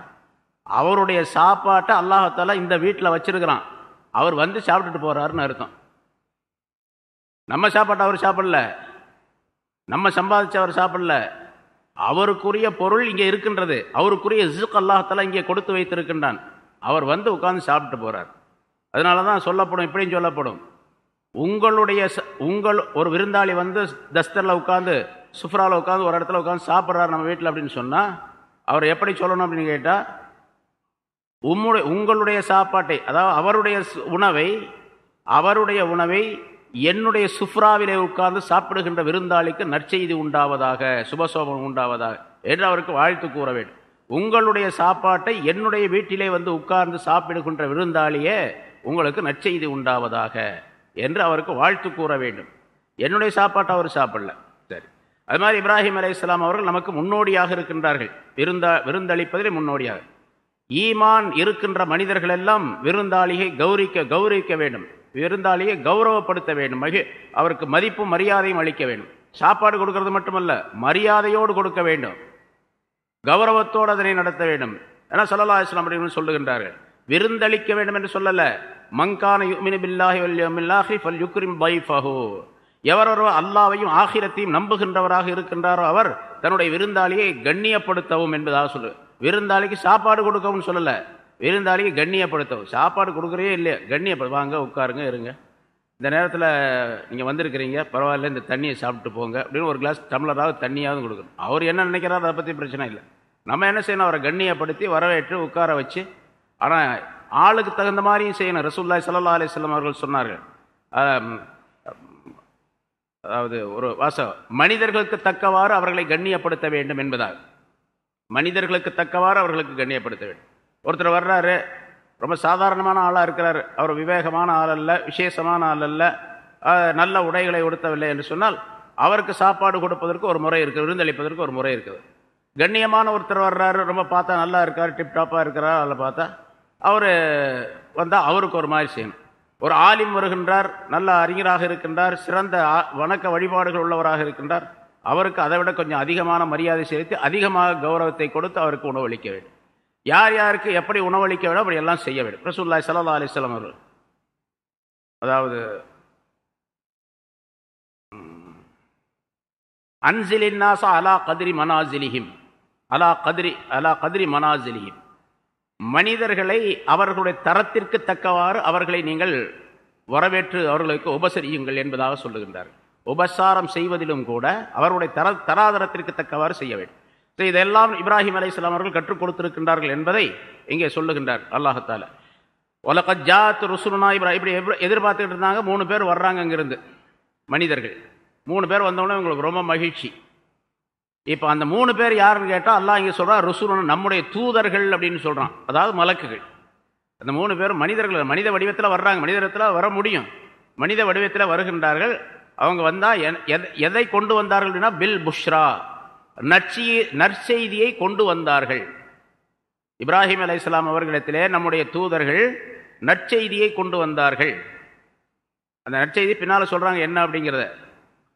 Speaker 1: அவருடைய சாப்பாட்டை அல்லாஹால இந்த வீட்டில் வச்சிருக்கிறான். அவர் வந்து சாப்பிட்டுட்டு போகிறாருன்னு அர்த்தம். நம்ம சாப்பாட்டை அவர் சாப்பிடல. நம்ம சம்பாதிச்சு அவர் சாப்பிடல. அவருக்குரிய பொருள் இங்கே இருக்கின்றது. அவருக்குரிய இசுக் அல்லாஹால இங்கே கொடுத்து வைத்திருக்கின்றான். அவர் வந்து உட்கார்ந்து சாப்பிட்டு போகிறார் அதனால தான் சொல்லப்படும் இப்படியும் சொல்லப்படும். உங்களுடைய உங்கள் ஒரு விருந்தாளி வந்து தஸ்தரில் உட்காந்து சுஃப்ராவில் உட்காந்து ஒரு இடத்துல உட்காந்து சாப்பிட்றாரு நம்ம வீட்டில் அப்படின்னு சொன்னால் அவர் எப்படி சொல்லணும் அப்படின்னு கேட்டால் உம்முடைய உங்களுடைய சாப்பாட்டை அதாவது அவருடைய உணவை அவருடைய உணவை என்னுடைய சுஃப்ராவிலே உட்கார்ந்து சாப்பிடுகின்ற விருந்தாளிக்கு நற்செய்தி உண்டாவதாக சுபசோபம் உண்டாவதாக என்று அவருக்கு வாழ்த்து கூற வேண்டும். உங்களுடைய சாப்பாட்டை என்னுடைய வீட்டிலே வந்து உட்கார்ந்து சாப்பிடுகின்ற விருந்தாளியே உங்களுக்கு நற்செய்தி உண்டாவதாக என்று அவருக்கு வாழ்த்து கூற வேண்டும். என்னுடைய சாப்பாட்டை அவர் சாப்பிடல. சரி. அது மாதிரி இப்ராஹிம் அலை இஸ்லாம் அவர்கள் நமக்கு முன்னோடியாக இருக்கின்றார்கள். விருந்தா விருந்தளிப்பதிலே முன்னோடியாக. ஈமான் இருக்கின்ற மனிதர்கள் எல்லாம் விருந்தாளியை கௌரிக்க கௌரவிக்க வேண்டும். விருந்தாளியை கௌரவப்படுத்த வேண்டும். மகி அவருக்கு மதிப்பும் மரியாதையும் அளிக்க வேண்டும். சாப்பாடு கொடுக்கறது மட்டுமல்ல மரியாதையோடு கொடுக்க வேண்டும். கௌரவத்தோடு அதனை நடத்த வேண்டும். என சொல்லலா இஸ்லாம் அப்படின்னு சொல்லுகின்றார்கள் விருந்தளிக்க வேண்டும் என்று சொல்லல. மங்கான யுமினு பில்லாஹி வல் ஃபல் யுக்ரிம் பைஃபஹு எவரொரு அல்லாவையும் ஆகிரத்தையும் நம்புகின்றவராக இருக்கின்றாரோ அவர் தன்னுடைய விருந்தாளியை கண்ணியப்படுத்தவும் என்பதாக சொல்லு விருந்தாளிக்கு சாப்பாடு கொடுக்கவும் சொல்லலை. விருந்தாளிக்கு கண்ணியப்படுத்தவும். சாப்பாடு கொடுக்குறையே இல்லையா. கண்ணியப்படு வாங்க உட்காருங்க இருங்க. இந்த நேரத்தில் நீங்கள் வந்திருக்கிறீங்க. பரவாயில்ல இந்த தண்ணியை சாப்பிட்டு போங்க. அப்படின்னு ஒரு கிளாஸ் டம்ளராவது தண்ணியாவது கொடுக்கணும். அவர் என்ன நினைக்கிறாரோ அதை பற்றி பிரச்சனை இல்லை. நம்ம என்ன செய்யணும்? அவரை கண்ணியப்படுத்தி வரவேற்று உட்கார வச்சு. ஆனால் ஆளுக்கு தகுந்த மாதிரியும் செய்யணும். ரசூல்லாய் சல்லா அலிஸ்லாம் அவர்கள் சொன்னார்கள். அதாவது ஒரு வாசம் மனிதர்களுக்கு தக்கவாறு அவர்களை கண்ணியப்படுத்த வேண்டும் என்பதாக மனிதர்களுக்கு தக்கவாறு அவர்களுக்கு கண்ணியப்படுத்த வேண்டும். ஒருத்தர் வர்றாரு ரொம்ப சாதாரணமான ஆளாக இருக்கிறார். அவர் விவேகமான ஆள் அல்ல விசேஷமான ஆள் அல்ல நல்ல உடைகளை உடுத்தவில்லை என்று சொன்னால் அவருக்கு சாப்பாடு கொடுப்பதற்கு ஒரு முறை இருக்குது விருந்தளிப்பதற்கு ஒரு முறை இருக்குது. கண்ணியமான ஒருத்தர் வர்றாரு ரொம்ப பார்த்தா நல்லா இருக்கார் டிப்டாப்பாக இருக்கிறார் அதில் பார்த்தா அவர் வந்தால் அவருக்கு ஒரு மாதிரி செய்யணும். ஒரு ஆலிம் வருகின்றார் நல்ல அறிஞராக இருக்கின்றார் சிறந்த வணக்க வழிபாடுகள் உள்ளவராக இருக்கின்றார். அவருக்கு அதை விட கொஞ்சம் அதிகமான மரியாதை செலுத்தி அதிகமாக கௌரவத்தை கொடுத்து அவருக்கு உணவளிக்க வேண்டும். யார் யாருக்கு எப்படி உணவளிக்க வேண்டும் அப்படி எல்லாம் செய்ய வேண்டும். ரசூல்லாய் சல்லா அலிஸ்லாம் அவர்கள். அதாவது அன்சிலின்னாசா அலா கதிரி மனாசிலிஹிம். அலா கதிரி அலா கதிரி மனாசிலிஹிம். மனிதர்களை அவர்களுடைய தரத்திற்கு தக்கவாறு அவர்களை நீங்கள் வரவேற்று அவர்களுக்கு உபசரியுங்கள் என்பதாக சொல்லுகின்றார் உபசாரம் செய்வதிலும் கூட அவருடைய தர தராதரத்திற்கு தக்கவாறு செய்ய வேண்டும். ஸோ இதெல்லாம் இப்ராஹிம் அலைஹிஸ்ஸலாம் அவர்கள் கற்றுக் கொடுத்திருக்கின்றார்கள் என்பதை இங்கே சொல்லுகின்றார் அல்லாஹத்தால. உலகத் ஜாத் ருசுனா இப்ரா இப்படி எதிர்பார்த்துக்கிட்டு இருந்தாங்க. மூணு பேர் வர்றாங்க அங்கிருந்து மனிதர்கள். மூணு பேர் வந்தோடனே உங்களுக்கு ரொம்ப மகிழ்ச்சி. இப்போ அந்த மூணு பேர் யாருன்னு கேட்டால் அல்லாஹ் இங்கே சொல்கிறான் ருசுனு நம்முடைய தூதர்கள் அப்படின்னு சொல்கிறான் அதாவது மலக்குகள். அந்த மூணு பேரும் மனிதர்கள் மனித வடிவத்தில் வர்றாங்க. மனிதத்தில் வர முடியும். மனித வடிவத்தில் வருகின்றார்கள். அவங்க வந்தால் எதை கொண்டு வந்தார்கள் அப்படின்னா பில் புஷ்ரா நற்சி நற்செய்தியை கொண்டு வந்தார்கள். இப்ராஹிம் அலைஹிஸ்ஸலாம் அவர்களிடத்திலே நம்முடைய தூதர்கள் நற்செய்தியை கொண்டு வந்தார்கள். அந்த நற்செய்தி பின்னால் சொல்கிறாங்க என்ன அப்படிங்கிறத.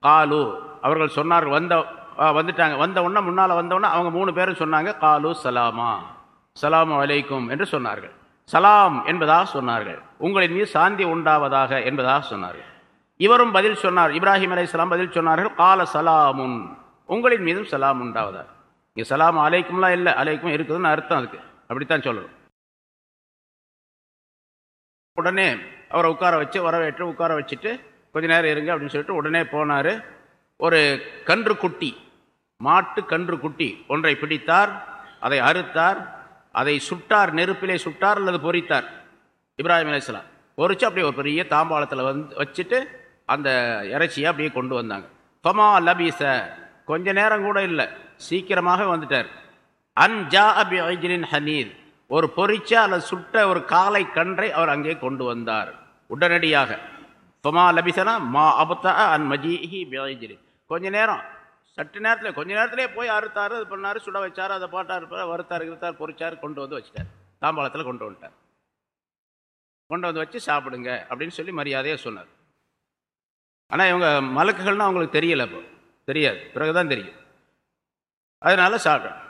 Speaker 1: காலு அவர்கள் சொன்னார்கள் வந்த வந்துட்டாங்க. வந்த உடனே முன்னால் வந்தவுடனே அவங்க மூணு பேரும் சொன்னாங்க காலு சலாமா. சலாம் அலைக்கும் என்று சொன்னார்கள். சலாம் என்பதாக சொன்னார்கள். உங்களின் மீது சாந்தி உண்டாவதாக என்பதாக சொன்னார்கள். இவரும் பதில் சொன்னார். இப்ராஹிம் அலைஹிஸ்ஸலாம் பதில் சொன்னார்கள் கால சலாமுன். உங்களின் மீதும் சலாம் உண்டாவதா? இங்கே சலாம் அலைக்கும்லாம் இல்லை அலைக்கும் இருக்குதுன்னு அர்த்தம் அதுக்கு. அப்படித்தான் சொல்லணும். உடனே அவரை உட்கார வச்சு வரவேற்று உட்கார வச்சுட்டு கொஞ்ச நேரம் இருங்க அப்படின்னு சொல்லிட்டு உடனே போனார். ஒரு கன்று குட்டி மாட்டு கன்று குட்டி ஒன்றை பிடித்தார் அதை அறுத்தார் அதை சுட்டார் நெருப்பிலே சுட்டார் அல்லது பொரித்தார் இப்ராஹிம் அலைஹிஸ்ஸலாம் பொரிச்சு அப்படியே ஒரு பெரிய தாம்பாளத்தில் வந்து வச்சுட்டு அந்த இறைச்சியை அப்படியே கொண்டு வந்தாங்க. தொமா லபீச. கொஞ்ச நேரம் கூட இல்லை. சீக்கிரமாக வந்துட்டார். அன் ஜா அபி ஐஜிலின் ஹனீர். ஒரு பொரிச்ச அல்லது சுட்ட ஒரு காலை கன்றை அவர் அங்கே கொண்டு வந்தார். உடனடியாக. தொமா லபிசனா? மா அபத்தா அன் மஜீஹி பிஐஜிலின் கொஞ்ச நேரம். சட்டு நேரத்தில் கொஞ்ச நேரத்திலே போய் அறுத்தாரு அது பண்ணாரு சுட வச்சாரு அதை பாட்டார் வறுத்தார் இருத்தார் பொரிச்சார் கொண்டு வந்து வச்சுட்டார். தாம்பாளத்தில் கொண்டு வந்துட்டார். கொண்டு வந்து வச்சு சாப்பிடுங்க அப்படின்னு சொல்லி மரியாதையாக சொன்னார். ஆனால் இவங்க மலக்குகள்னால் அவங்களுக்கு தெரியல இப்போ தெரியாது. பிறகு தான் தெரியும். அதனால் சாப்பிட்றேன்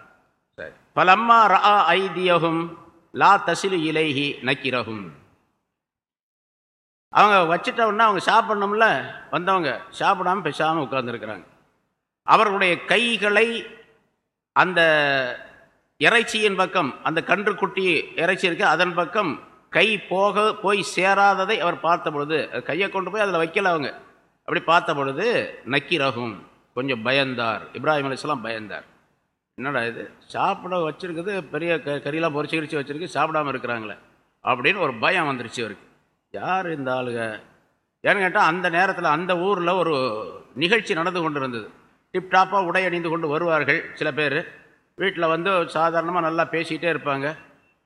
Speaker 1: சரி. பலம்மா ரா ஐதியகும் லா தசிலு இலைஹி நக்கிரகும். அவங்க வச்சிட்ட உடனே அவங்க சாப்பிடணும்ல? வந்தவங்க சாப்பிடாம பேசாமல் உட்கார்ந்துருக்கிறாங்க. அவர்களுடைய கைகளை அந்த இறைச்சியின் பக்கம் அந்த கன்றுக்குட்டி இறைச்சி இருக்கு அதன் பக்கம் கை போக போய் சேராததை அவர் பார்த்த பொழுது அது கையை கொண்டு போய் அதில் வைக்கல அவங்க. அப்படி பார்த்த பொழுது நக்கிரகும் கொஞ்சம் பயந்தார். இப்ராஹிம் அலிஸ்லாம் பயந்தார். என்னடா இது? சாப்பிட வச்சுருக்குது பெரிய க கறியெல்லாம் பொறிச்சு கிரிச்சு வச்சுருக்கு சாப்பிடாம இருக்கிறாங்களே. அப்படின்னு ஒரு பயம் வந்துருச்சு அவருக்கு. யார் இந்த ஆளுக? ஏன்னு கேட்டால் அந்த நேரத்தில் அந்த ஊரில் ஒரு நிகழ்ச்சி நடந்து கொண்டு இருந்தது டிப்டாப்பாக உடை அணிந்து கொண்டு வருவார்கள் சில பேர். வீட்டில் வந்து சாதாரணமாக நல்லா பேசிக்கிட்டே இருப்பாங்க.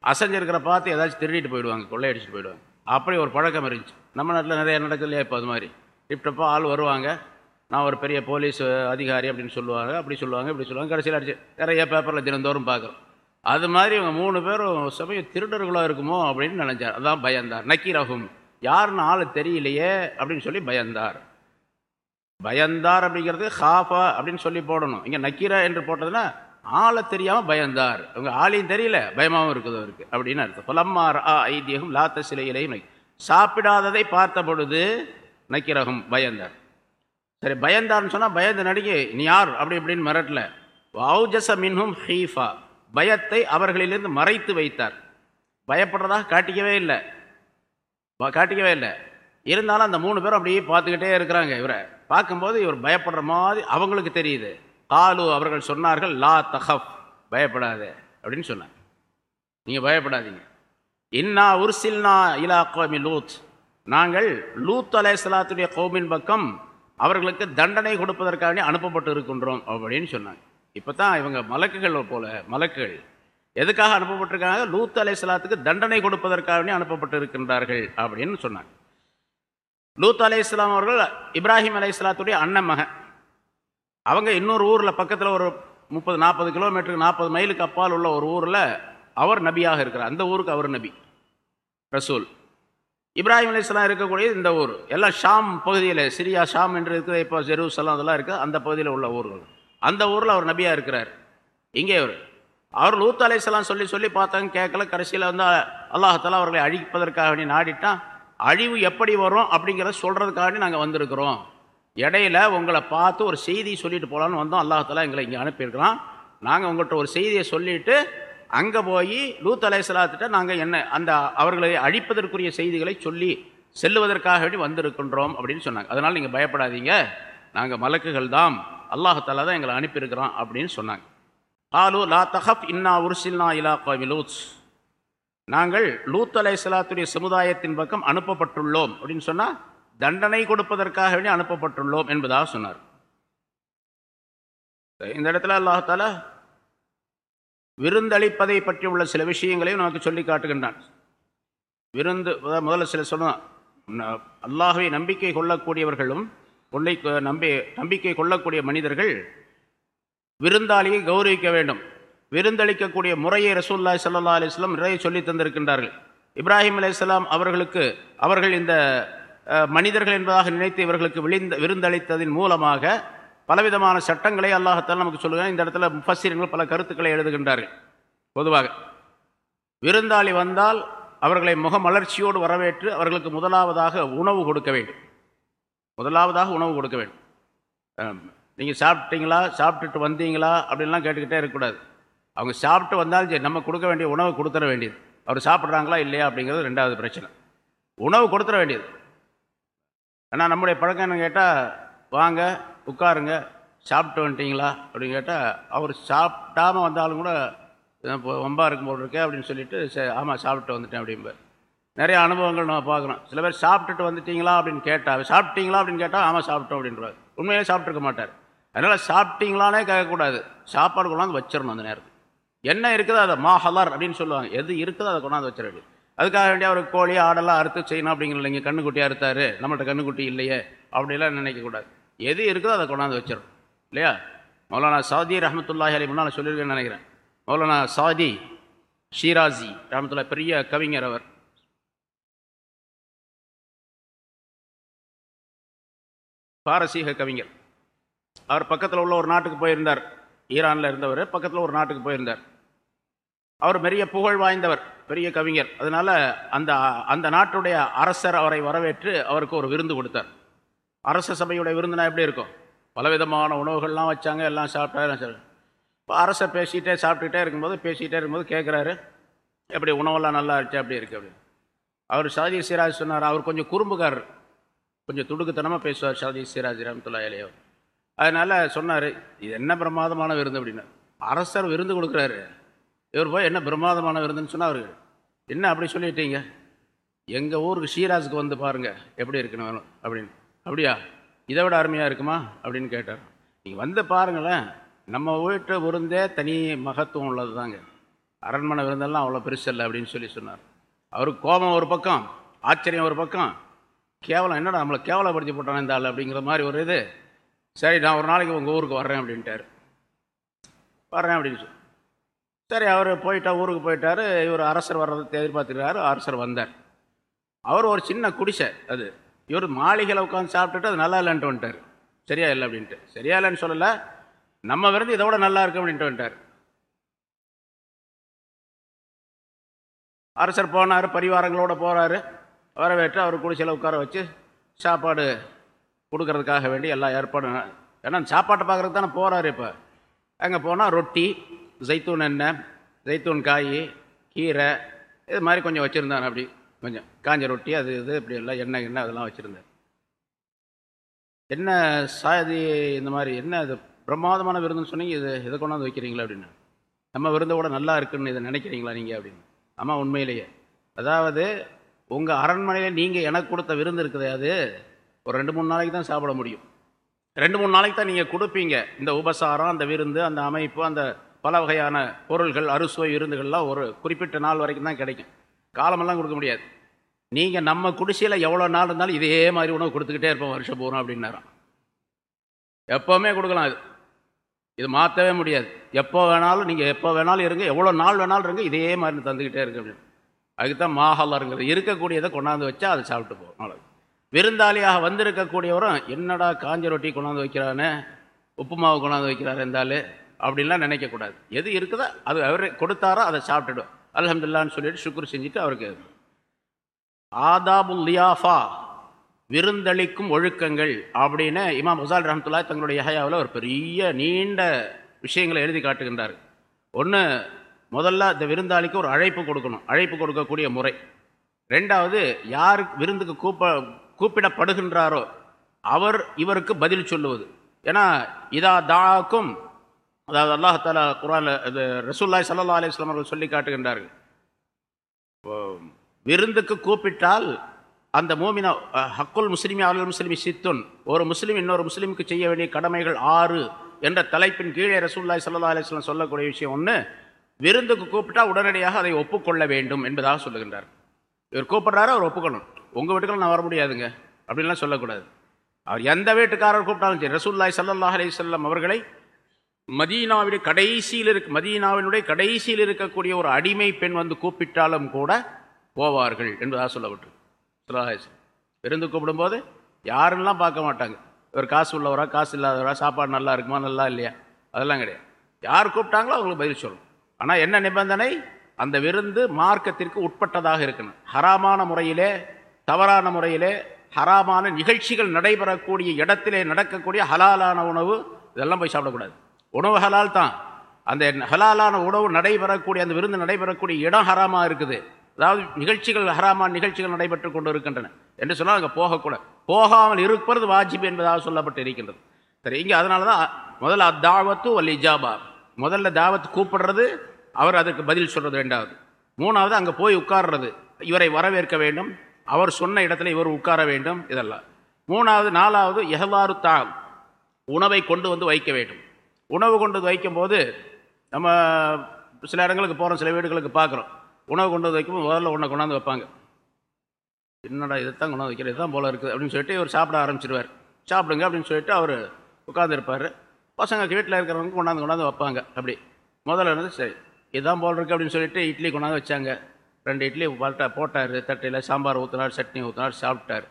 Speaker 1: அசைஞ்சிருக்கிற பார்த்து ஏதாச்சும் திருடிட்டு போயிடுவாங்க கொள்ளையடிச்சிட்டு போயிடுவாங்க. அப்படி ஒரு பழக்கம் இருந்துச்சு. நம்ம நாட்டில் நிறைய நடக்குது இல்லையா இப்போ அது மாதிரி? டிப்டப்போ ஆள் வருவாங்க. நான் ஒரு பெரிய போலீஸ் அதிகாரி அப்படின்னு சொல்லுவாங்க. அப்படி சொல்லுவாங்க இப்படி சொல்லுவாங்க. கடைசியில் அடிச்சு நிறைய பேப்பரில் தினந்தோறும் பார்க்குறோம். அது மாதிரி இவங்க மூணு பேரும் சமயம் திருடர்களாக இருக்குமோ அப்படின்னு நினைச்சார். அதான் பயந்தார். நக்கீரகும் யாருன்னு ஆள் தெரியலையே அப்படின்னு சொல்லி பயந்தார். பயந்தார் அப்படிங்கிறது ஹாஃபா அப்படின்னு சொல்லி போடணும். இங்கே நக்கீரா என்று போட்டதுன்னா ஆளை தெரியாமல் பயந்தார். அவங்க ஆளையும் தெரியல பயமாகவும் இருக்குது அவருக்கு அப்படின்னு அர்த்தம். புலம்மார் ஆ ஐதியகம் லாத்த சிலையிலையும் சாப்பிடாததை பார்த்த பொழுது நக்கிரகம் பயந்தார். சரி பயந்தார்னு சொன்னால் பயந்த நடிகை நீ யார்? அப்படி இப்படின்னு மிரட்டல. வௌஜச மின்ஹும் ஹீஃபா. பயத்தை அவர்களிலிருந்து மறைத்து வைத்தார். பயப்படுறதாக காட்டிக்கவே இல்லை. ப- காட்டிக்கவே இல்லை. இருந்தாலும் அந்த மூணு பேரும் அப்படியே பார்த்துக்கிட்டே இருக்கிறாங்க இவரை. பார்க்கும்போது இவர் பயப்படுற மாதிரி அவங்களுக்கு தெரியுது. காலு அவர்கள் சொன்னார்கள் லா தஹப் பயப்படாது அப்படின்னு சொன்னாங்க நீங்கள் பயப்படாதீங்க. இன்னா உர்சில்னா இலா கோமி லூத். நாங்கள் லூத் அலைஹிஸ்ஸலாத்துடைய கோமின் பக்கம் அவர்களுக்கு தண்டனை கொடுப்பதற்காக அனுப்பப்பட்டு இருக்கின்றோம் அப்படின்னு சொன்னாங்க. இப்போ தான் இவங்க மலக்குகள் போல மலக்குகள். எதுக்காக அனுப்பப்பட்டிருக்காங்க? லூத் அலைஹிஸ்ஸலாத்துக்கு தண்டனை கொடுப்பதற்காக அனுப்பப்பட்டு இருக்கின்றார்கள் அப்படின்னு சொன்னாங்க. லூத் அலைஹிஸ்ஸலாம் அவர்கள் இப்ராஹிம் அலைஹிஸ்ஸலாத்துடைய அண்ணன் மகன். அவங்க இன்னொரு ஊரில் பக்கத்தில் ஒரு முப்பது நாற்பது கிலோமீட்டருக்கு நாற்பது மைலுக்கு அப்பால் உள்ள ஒரு ஊரில் அவர் நபியாக இருக்கிறார். அந்த ஊருக்கு அவர் நபி. ரசூல். இப்ராஹிம் அலிஸ்லாம் இருக்கக்கூடிய இந்த ஊர். எல்லாம் ஷாம் பகுதியில் சிரியா ஷாம் என்று இருக்கிற இப்போ ஜெருசலாம் அதெல்லாம் இருக்குது அந்த பகுதியில் உள்ள ஊர்கள். அந்த ஊரில் அவர் நபியாக இருக்கிறார். இங்கே அவர் அவர் லூத் அலைஹிஸ்ஸலாம் சொல்லி சொல்லி பார்த்தாங்க கேட்கல கடைசியில் வந்து அல்லாஹாலா அவர்களை அழிப்பதற்காக வேண்டி நாடிட்டான். அழிவு எப்படி வரும் அப்படிங்கிறத சொல்கிறதுக்காக நாங்கள் வந்திருக்கிறோம். இடையில உங்களை பார்த்து ஒரு செய்தி சொல்லிட்டு போகலான்னு வந்தோம். அல்லாஹாலா எங்களை இங்கே அனுப்பியிருக்கிறான். நாங்கள் உங்கள்கிட்ட ஒரு செய்தியை சொல்லிவிட்டு அங்கே போய் லூத் அலைசலாத்திட்ட நாங்கள் என்ன அந்த அவர்களை அழிப்பதற்குரிய செய்திகளை சொல்லி செல்லுவதற்காக வேண்டி வந்திருக்கின்றோம் அப்படின்னு சொன்னாங்க. அதனால் நீங்கள் பயப்படாதீங்க. நாங்கள் மலக்குகள் தான் அல்லாஹாலா தான் எங்களை அனுப்பியிருக்கிறோம் அப்படின்னு சொன்னாங்க. ஆலு லா தஹப் இன்னா உருசில்னா இலா கௌமி நாங்கள் லூத் அலைஹிஸ்ஸலாத்துடைய சமுதாயத்தின் பக்கம் அனுப்பப்பட்டுள்ளோம் அப்படின்னு சொன்னால் தண்டனை கொடுப்பதற்காக வேண்டி அனுப்பப்பட்டுள்ளோம் என்பதாக சொன்னார். இந்த இடத்துல அல்லாஹால விருந்தளிப்பதை பற்றி உள்ள சில விஷயங்களையும் நமக்கு சொல்லி காட்டுகின்றான். விருந்து முதல்ல சில சொன்னான் அல்லாஹுவை நம்பிக்கை கொள்ளக்கூடியவர்களும் உன்னை நம்பி நம்பிக்கை கொள்ளக்கூடிய மனிதர்கள் விருந்தாளியை கௌரவிக்க வேண்டும். விருந்தளிக்கக்கூடிய முறையை ரசூல்லா சல்லா அலிஸ்லாம் நிறைய சொல்லி தந்திருக்கின்றார்கள். இப்ராஹிம் அலையாம் அவர்களுக்கு அவர்கள் இந்த மனிதர்கள் என்பதாக நினைத்து இவர்களுக்கு விழிந்த விருந்தளித்ததின் மூலமாக பலவிதமான சட்டங்களை அல்லாஹத்தால் நமக்கு சொல்லுகிறார் இந்த இடத்துல முஃபசிரங்கள் பல கருத்துக்களை எழுதுகின்றார்கள். பொதுவாக விருந்தாளி வந்தால் அவர்களை முகமலர்ச்சியோடு வரவேற்று அவர்களுக்கு முதலாவதாக உணவு கொடுக்க வேண்டும். முதலாவதாக உணவு கொடுக்க வேண்டும். நீங்கள் சாப்பிட்டீங்களா சாப்பிட்டுட்டு வந்தீங்களா அப்படின்லாம் கேட்டுக்கிட்டே இருக்கக்கூடாது. அவங்க சாப்பிட்டு வந்தாலும் சரி நம்ம கொடுக்க வேண்டிய உணவு கொடுத்துட வேண்டியது. அவர் சாப்பிட்றாங்களா இல்லையா அப்படிங்கிறது ரெண்டாவது பிரச்சனை. உணவு கொடுத்துட வேண்டியது. ஆனால் நம்முடைய பழக்கம் என்ன கேட்டால் வாங்க உட்காருங்க. சாப்பிட்டு வந்துட்டீங்களா? அப்படின்னு கேட்டால் அவர் சாப்பிட்டாமல் வந்தாலும் கூட இப்போ இருக்கும் போல் இருக்கே அப்படின்னு சொல்லிட்டு சரி ஆமாம் சாப்பிட்டு வந்துட்டேன் அப்படிம்பார் நிறைய அனுபவங்கள் நம்ம பார்க்குறோம். சில பேர் சாப்பிட்டுட்டு வந்துட்டீங்களா அப்படின்னு கேட்டால் சாப்பிட்டீங்களா? அப்படின்னு கேட்டால் ஆமாம் சாப்பிட்டோம் அப்படின்றார். உண்மையிலே சாப்பிட்ருக்க மாட்டார். அதனால் சாப்பிட்டீங்களானே கேட்கக்கூடாது. சாப்பாடு கொண்டாந்து வச்சிடணும் அந்த நேரத்தில். என்ன இருக்குதோ அதை மாஹலர் அப்படின்னு சொல்லுவாங்க. எது இருக்குதோ அதை கொண்டாந்து வச்சிட வேண்டியது. அதுக்காக வேண்டிய அவர் கோழி ஆடெல்லாம் அறுத்து செய்யணும் அப்படிங்கிற இல்லைங்க. கண்ணுக்குட்டி அறுத்தாரு. நம்மள்ட்ட கண்ணுக்குட்டி இல்லையே. அப்படிலாம் நினைக்கக்கூடாது. எது இருக்குதோ அதை கொண்டாந்து வச்சிடும் இல்லையா? மௌலானா சாதி ரஹமத்துல்லாஹி அலி முன்னால் சொல்லியிருக்கேன்னு நினைக்கிறேன். மௌலானா சாதி ஷீராசி ரஹமத்துல்லா பெரிய கவிஞர் அவர். பாரசீக கவிஞர். அவர் பக்கத்தில் உள்ள ஒரு நாட்டுக்கு போயிருந்தார். ஈரானில் இருந்தவர் பக்கத்தில் ஒரு நாட்டுக்கு போயிருந்தார். அவர் பெரிய புகழ் வாய்ந்தவர் பெரிய கவிஞர். அதனால அந்த அந்த நாட்டுடைய அரசர் அவரை வரவேற்று அவருக்கு ஒரு விருந்து கொடுத்தார். அரச சபையுடைய விருந்துனா எப்படி இருக்கும்? பலவிதமான உணவுகள்லாம் வச்சாங்க எல்லாம் சாப்பிட்டா எல்லாம் இப்போ அரசை பேசிகிட்டே சாப்பிட்டுட்டே இருக்கும்போது பேசிகிட்டே இருக்கும்போது கேட்குறாரு எப்படி உணவெல்லாம் நல்லா இருந்துச்சு அப்படி இருக்கு அப்படி. அவர் சாதி சிராஜ் சொன்னார் அவர் கொஞ்சம் குறும்புக்காரர். கொஞ்சம் துடுக்குத்தனமாக பேசுவார் ஷாதி சிராஜ் ரஹமத்துல்லா அலையோ அதனால் சொன்னார் இது என்ன பிரமாதமான விருந்து அப்படின்னு. அரசர் விருந்து கொடுக்குறாரு. இவர் போய் என்ன பிரமாதமான விருந்துன்னு சொன்னால் அவருக்கு என்ன அப்படி சொல்லிட்டீங்க? எங்கள் ஊருக்கு ஷீராஜுக்கு வந்து பாருங்கள் எப்படி இருக்குன்னு அப்படின்னு. அப்படியா? இதை விட அருமையாக இருக்குமா? அப்படின்னு கேட்டார். நீங்கள் வந்து பாருங்களேன் நம்ம வீட்டு விருந்தே தனி மகத்துவம் உள்ளது தாங்க அரண்மனை விருந்தெல்லாம் அவ்வளோ பெருசல்ல அப்படின்னு சொல்லி சொன்னார். அவருக்கு கோபம் ஒரு பக்கம் ஆச்சரியம் ஒரு பக்கம். கேவலம் என்னடா நம்மளை கேவலப்படுத்தி போட்டானே இந்த ஆள் அப்படிங்கிற மாதிரி ஒரு இது. சரி நான் ஒரு நாளைக்கு உங்கள் ஊருக்கு வர்றேன் அப்படின்ட்டார். வர்றேன் அப்படின்னு சொல்லி சரி அவர் போயிட்டா ஊருக்கு போயிட்டாரு. இவர் அரசர் வர்றதை எதிர்பார்த்துக்கிறாரு அரசர் வந்தார். அவர் ஒரு சின்ன குடிசை அது. இவர் மாளிகையில் உட்காந்து சாப்பிட்டுட்டு அது நல்லா இல்லைன்ட்டு வந்துட்டார். சரியா இல்லை அப்படின்ட்டு. சரியா இல்லைன்னு சொல்லலை. நம்ம விருந்து இதை விட நல்லா இருக்கு அப்படின்ட்டு வந்துட்டார். அரசர் போனார் பரிவாரங்களோட போகிறாரு வரவேற்று அவர் குடிசையில் உட்கார வச்சு சாப்பாடு கொடுக்கறதுக்காக வேண்டி எல்லா ஏற்பாடும் ஏன்னா சாப்பாட்டை பார்க்குறதுக்கு தானே போகிறாரு இப்போ. அங்கே போனால் ரொட்டி ஜெய்த்தூன் எண்ணெய் ஜெய்த்தூன் காய் கீரை இது மாதிரி கொஞ்சம் வச்சுருந்தான் அப்படி. கொஞ்சம் காஞ்ச ரொட்டி அது இது இப்படி எல்லாம் எண்ணெய் எண்ணெய் அதெல்லாம் வச்சுருந்தார் என்ன சாதி இந்த மாதிரி என்ன இது பிரமாதமான விருந்துன்னு சொன்னீங்க இது இதை கொண்டாந்து வைக்கிறீங்களா அப்படின்னு. நம்ம விருந்தை கூட நல்லா இருக்குன்னு இதை நினைக்கிறீங்களா நீங்கள் அப்படின்னு. ஆமாம் உண்மையிலேயே. அதாவது உங்கள் அரண்மனையில் நீங்கள் எனக்கு கொடுத்த விருந்து இருக்குது அது ஒரு ரெண்டு மூணு நாளைக்கு தான் சாப்பிட முடியும். ரெண்டு மூணு நாளைக்கு தான் நீங்கள் கொடுப்பீங்க. இந்த உபசாரம் அந்த விருந்து அந்த அமைப்பு அந்த பல வகையான பொருள்கள் அறுசுவை விருந்துகள்லாம் ஒரு குறிப்பிட்ட நாள் வரைக்கும் தான் கிடைக்கும். காலமெல்லாம் கொடுக்க முடியாது. நீங்கள் நம்ம குடிசையில் எவ்வளோ நாள் இருந்தாலும் இதே மாதிரி உணவு கொடுத்துக்கிட்டே இருப்போம் வருஷம் பூரம் அப்படின்னாராம். எப்போவுமே கொடுக்கலாம் அது. இது மாற்றவே முடியாது. எப்போ வேணாலும் நீங்கள் எப்போ வேணாலும் இருங்க எவ்வளோ நாள் வேணாலும் இருங்க இதே மாதிரி தந்துக்கிட்டே இருக்கு அப்படின்னு அதுக்கு தான் மாஹல்லாருங்கிறது இருக்கக்கூடியதை கொண்டாந்து வச்சா அதை சாப்பிட்டு போகும் அவ்வளோ விருந்தாளியாக வந்திருக்கக்கூடியவரும் என்னடா காஞ்ச ரொட்டி கொண்டாந்து வைக்கிறானே உப்புமாவை கொண்டாந்து வைக்கிறாரு இருந்தாலும் அப்படின்லாம் நினைக்கக்கூடாது. எது இருக்குதோ அது அவர் கொடுத்தாரோ அதை சாப்பிட்டுடும் அலமதுல்லான்னு சொல்லிட்டு சுக்குர் செஞ்சுட்டு அவருக்கு ஆதாபுல் லியாஃபா விருந்தளிக்கும் ஒழுக்கங்கள் அப்படின்னு இமாம் முசால் ரஹமத்துல்லா தங்களுடைய ஹயாவில் ஒரு பெரிய நீண்ட விஷயங்களை எழுதி காட்டுகின்றார். ஒன்று முதல்ல இந்த விருந்தாளிக்கு ஒரு அழைப்பு கொடுக்கணும். அழைப்பு கொடுக்கக்கூடிய முறை. ரெண்டாவது யார் விருந்துக்கு கூப்ப கூப்பிடப்படுகின்றாரோ அவர் இவருக்கு பதில் சொல்லுவது. ஏன்னா இதா தாக்கும் அதாவது அல்லாஹாலா குரான் இது ரசூல்லாய் சல்லா அலிஸ்லாம் அவர்கள் சொல்லி காட்டுகின்றார்கள். விருந்துக்கு கூப்பிட்டால் அந்த மூமினா ஹக்குல் முஸ்லிமி அலுவல் முஸ்லிமி சித்துன் ஒரு முஸ்லீம் இன்னொரு முஸ்லீமுக்கு செய்ய வேண்டிய கடமைகள் ஆறு என்ற தலைப்பின் கீழே ரசூல்லாய் சல்லா அலிஸ்லாம் சொல்லக்கூடிய விஷயம் ஒன்று விருந்துக்கு கூப்பிட்டா உடனடியாக அதை ஒப்புக்கொள்ள வேண்டும் என்பதாக சொல்லுகின்றார். இவர் கூப்பிட்றாரு அவர் ஒப்புக்கணும் உங்கள் வீட்டுக்குள்ள நான் வர முடியாதுங்க அப்படின்லாம் சொல்லக்கூடாது. அவர் எந்த வீட்டுக்காரர் கூப்பிட்டாலும் சரி ரசூல்லாய் சல்லா அலி அவர்களை மதீனாவிட கடைசியில் இருக்க மதீனாவினுடைய கடைசியில் இருக்கக்கூடிய ஒரு அடிமை பெண் வந்து கூப்பிட்டாலும் கூட போவார்கள் என்பதாக சொல்லப்பட்டு சொல்லாஹ் விருந்து கூப்பிடும்போது யாருன்னெலாம் பார்க்க மாட்டாங்க. இவர் காசு உள்ளவரா காசு இல்லாதவரா சாப்பாடு நல்லா இருக்குமா நல்லா இல்லையா? அதெல்லாம் கிடையாது. யார் கூப்பிட்டாங்களோ அவங்களுக்கு பதில் சொல்லணும் ஆனால் என்ன நிபந்தனை? அந்த விருந்து மார்க்கத்திற்கு உட்பட்டதாக இருக்கணும். ஹராமான முறையிலே தவறான முறையிலே ஹராமான நிகழ்ச்சிகள் நடைபெறக்கூடிய இடத்திலே நடக்கக்கூடிய ஹலாலான உணவு இதெல்லாம் போய் சாப்பிடக்கூடாது. உணவு ஹலால் தான். அந்த ஹலாலான உணவு நடைபெறக்கூடிய அந்த விருந்து நடைபெறக்கூடிய இடம் ஹராமாக இருக்குது. அதாவது நிகழ்ச்சிகள் ஹராமான நிகழ்ச்சிகள் நடைபெற்று கொண்டு இருக்கின்றன என்று சொன்னால் அங்கே போகக்கூடாது. போகாமல் இருப்பது வாஜிப் என்பதாக சொல்லப்பட்டு இருக்கின்றது சரி இங்கே அதனால தான் முதல்ல அத்தாவத்து வல் இஜாபா. முதல்ல தாவத் கூப்பிடுறது அவர் அதற்கு பதில் சொல்கிறது ரெண்டாவது. மூணாவது அங்கே போய் உட்கார்றது இவரை வரவேற்க வேண்டும். அவர் சொன்ன இடத்துல இவர் உட்கார வேண்டும் இதெல்லாம். மூணாவது நாலாவது எஹவாறு தாம் உணவை கொண்டு வந்து வைக்க வேண்டும். உணவு கொண்டு வந்து வைக்கும்போது நம்ம சில இடங்களுக்கு போகிறோம் சில வீடுகளுக்கு பார்க்குறோம். உணவு கொண்டு வந்து வைக்கும்போது முதல்ல ஒன்றை கொண்டாந்து வைப்பாங்க. என்னடா இதைத்தான் கொண்டாந்து வைக்கிற? இதுதான் போல இருக்குது. அப்படின்னு சொல்லிட்டு இவர் சாப்பிட ஆரம்பிச்சிருவார். சாப்பிடுங்க அப்படின்னு சொல்லிட்டு அவர் உட்காந்துருப்பார் பசங்க வீட்டில் இருக்கிறவங்க கொண்டாந்து கொண்டாந்து வைப்பாங்க. அப்படி. முதல்ல இருந்து சரி இதுதான் போல் இருக்குது அப்படின்னு சொல்லிட்டு இட்லி கொண்டாந்து வச்சாங்க. ரெண்டு இட்லி பட்டா போட்டார். தட்டையில் சாம்பார் ஊற்றினார் சட்னி ஊற்றினார் சாப்பிட்டார்.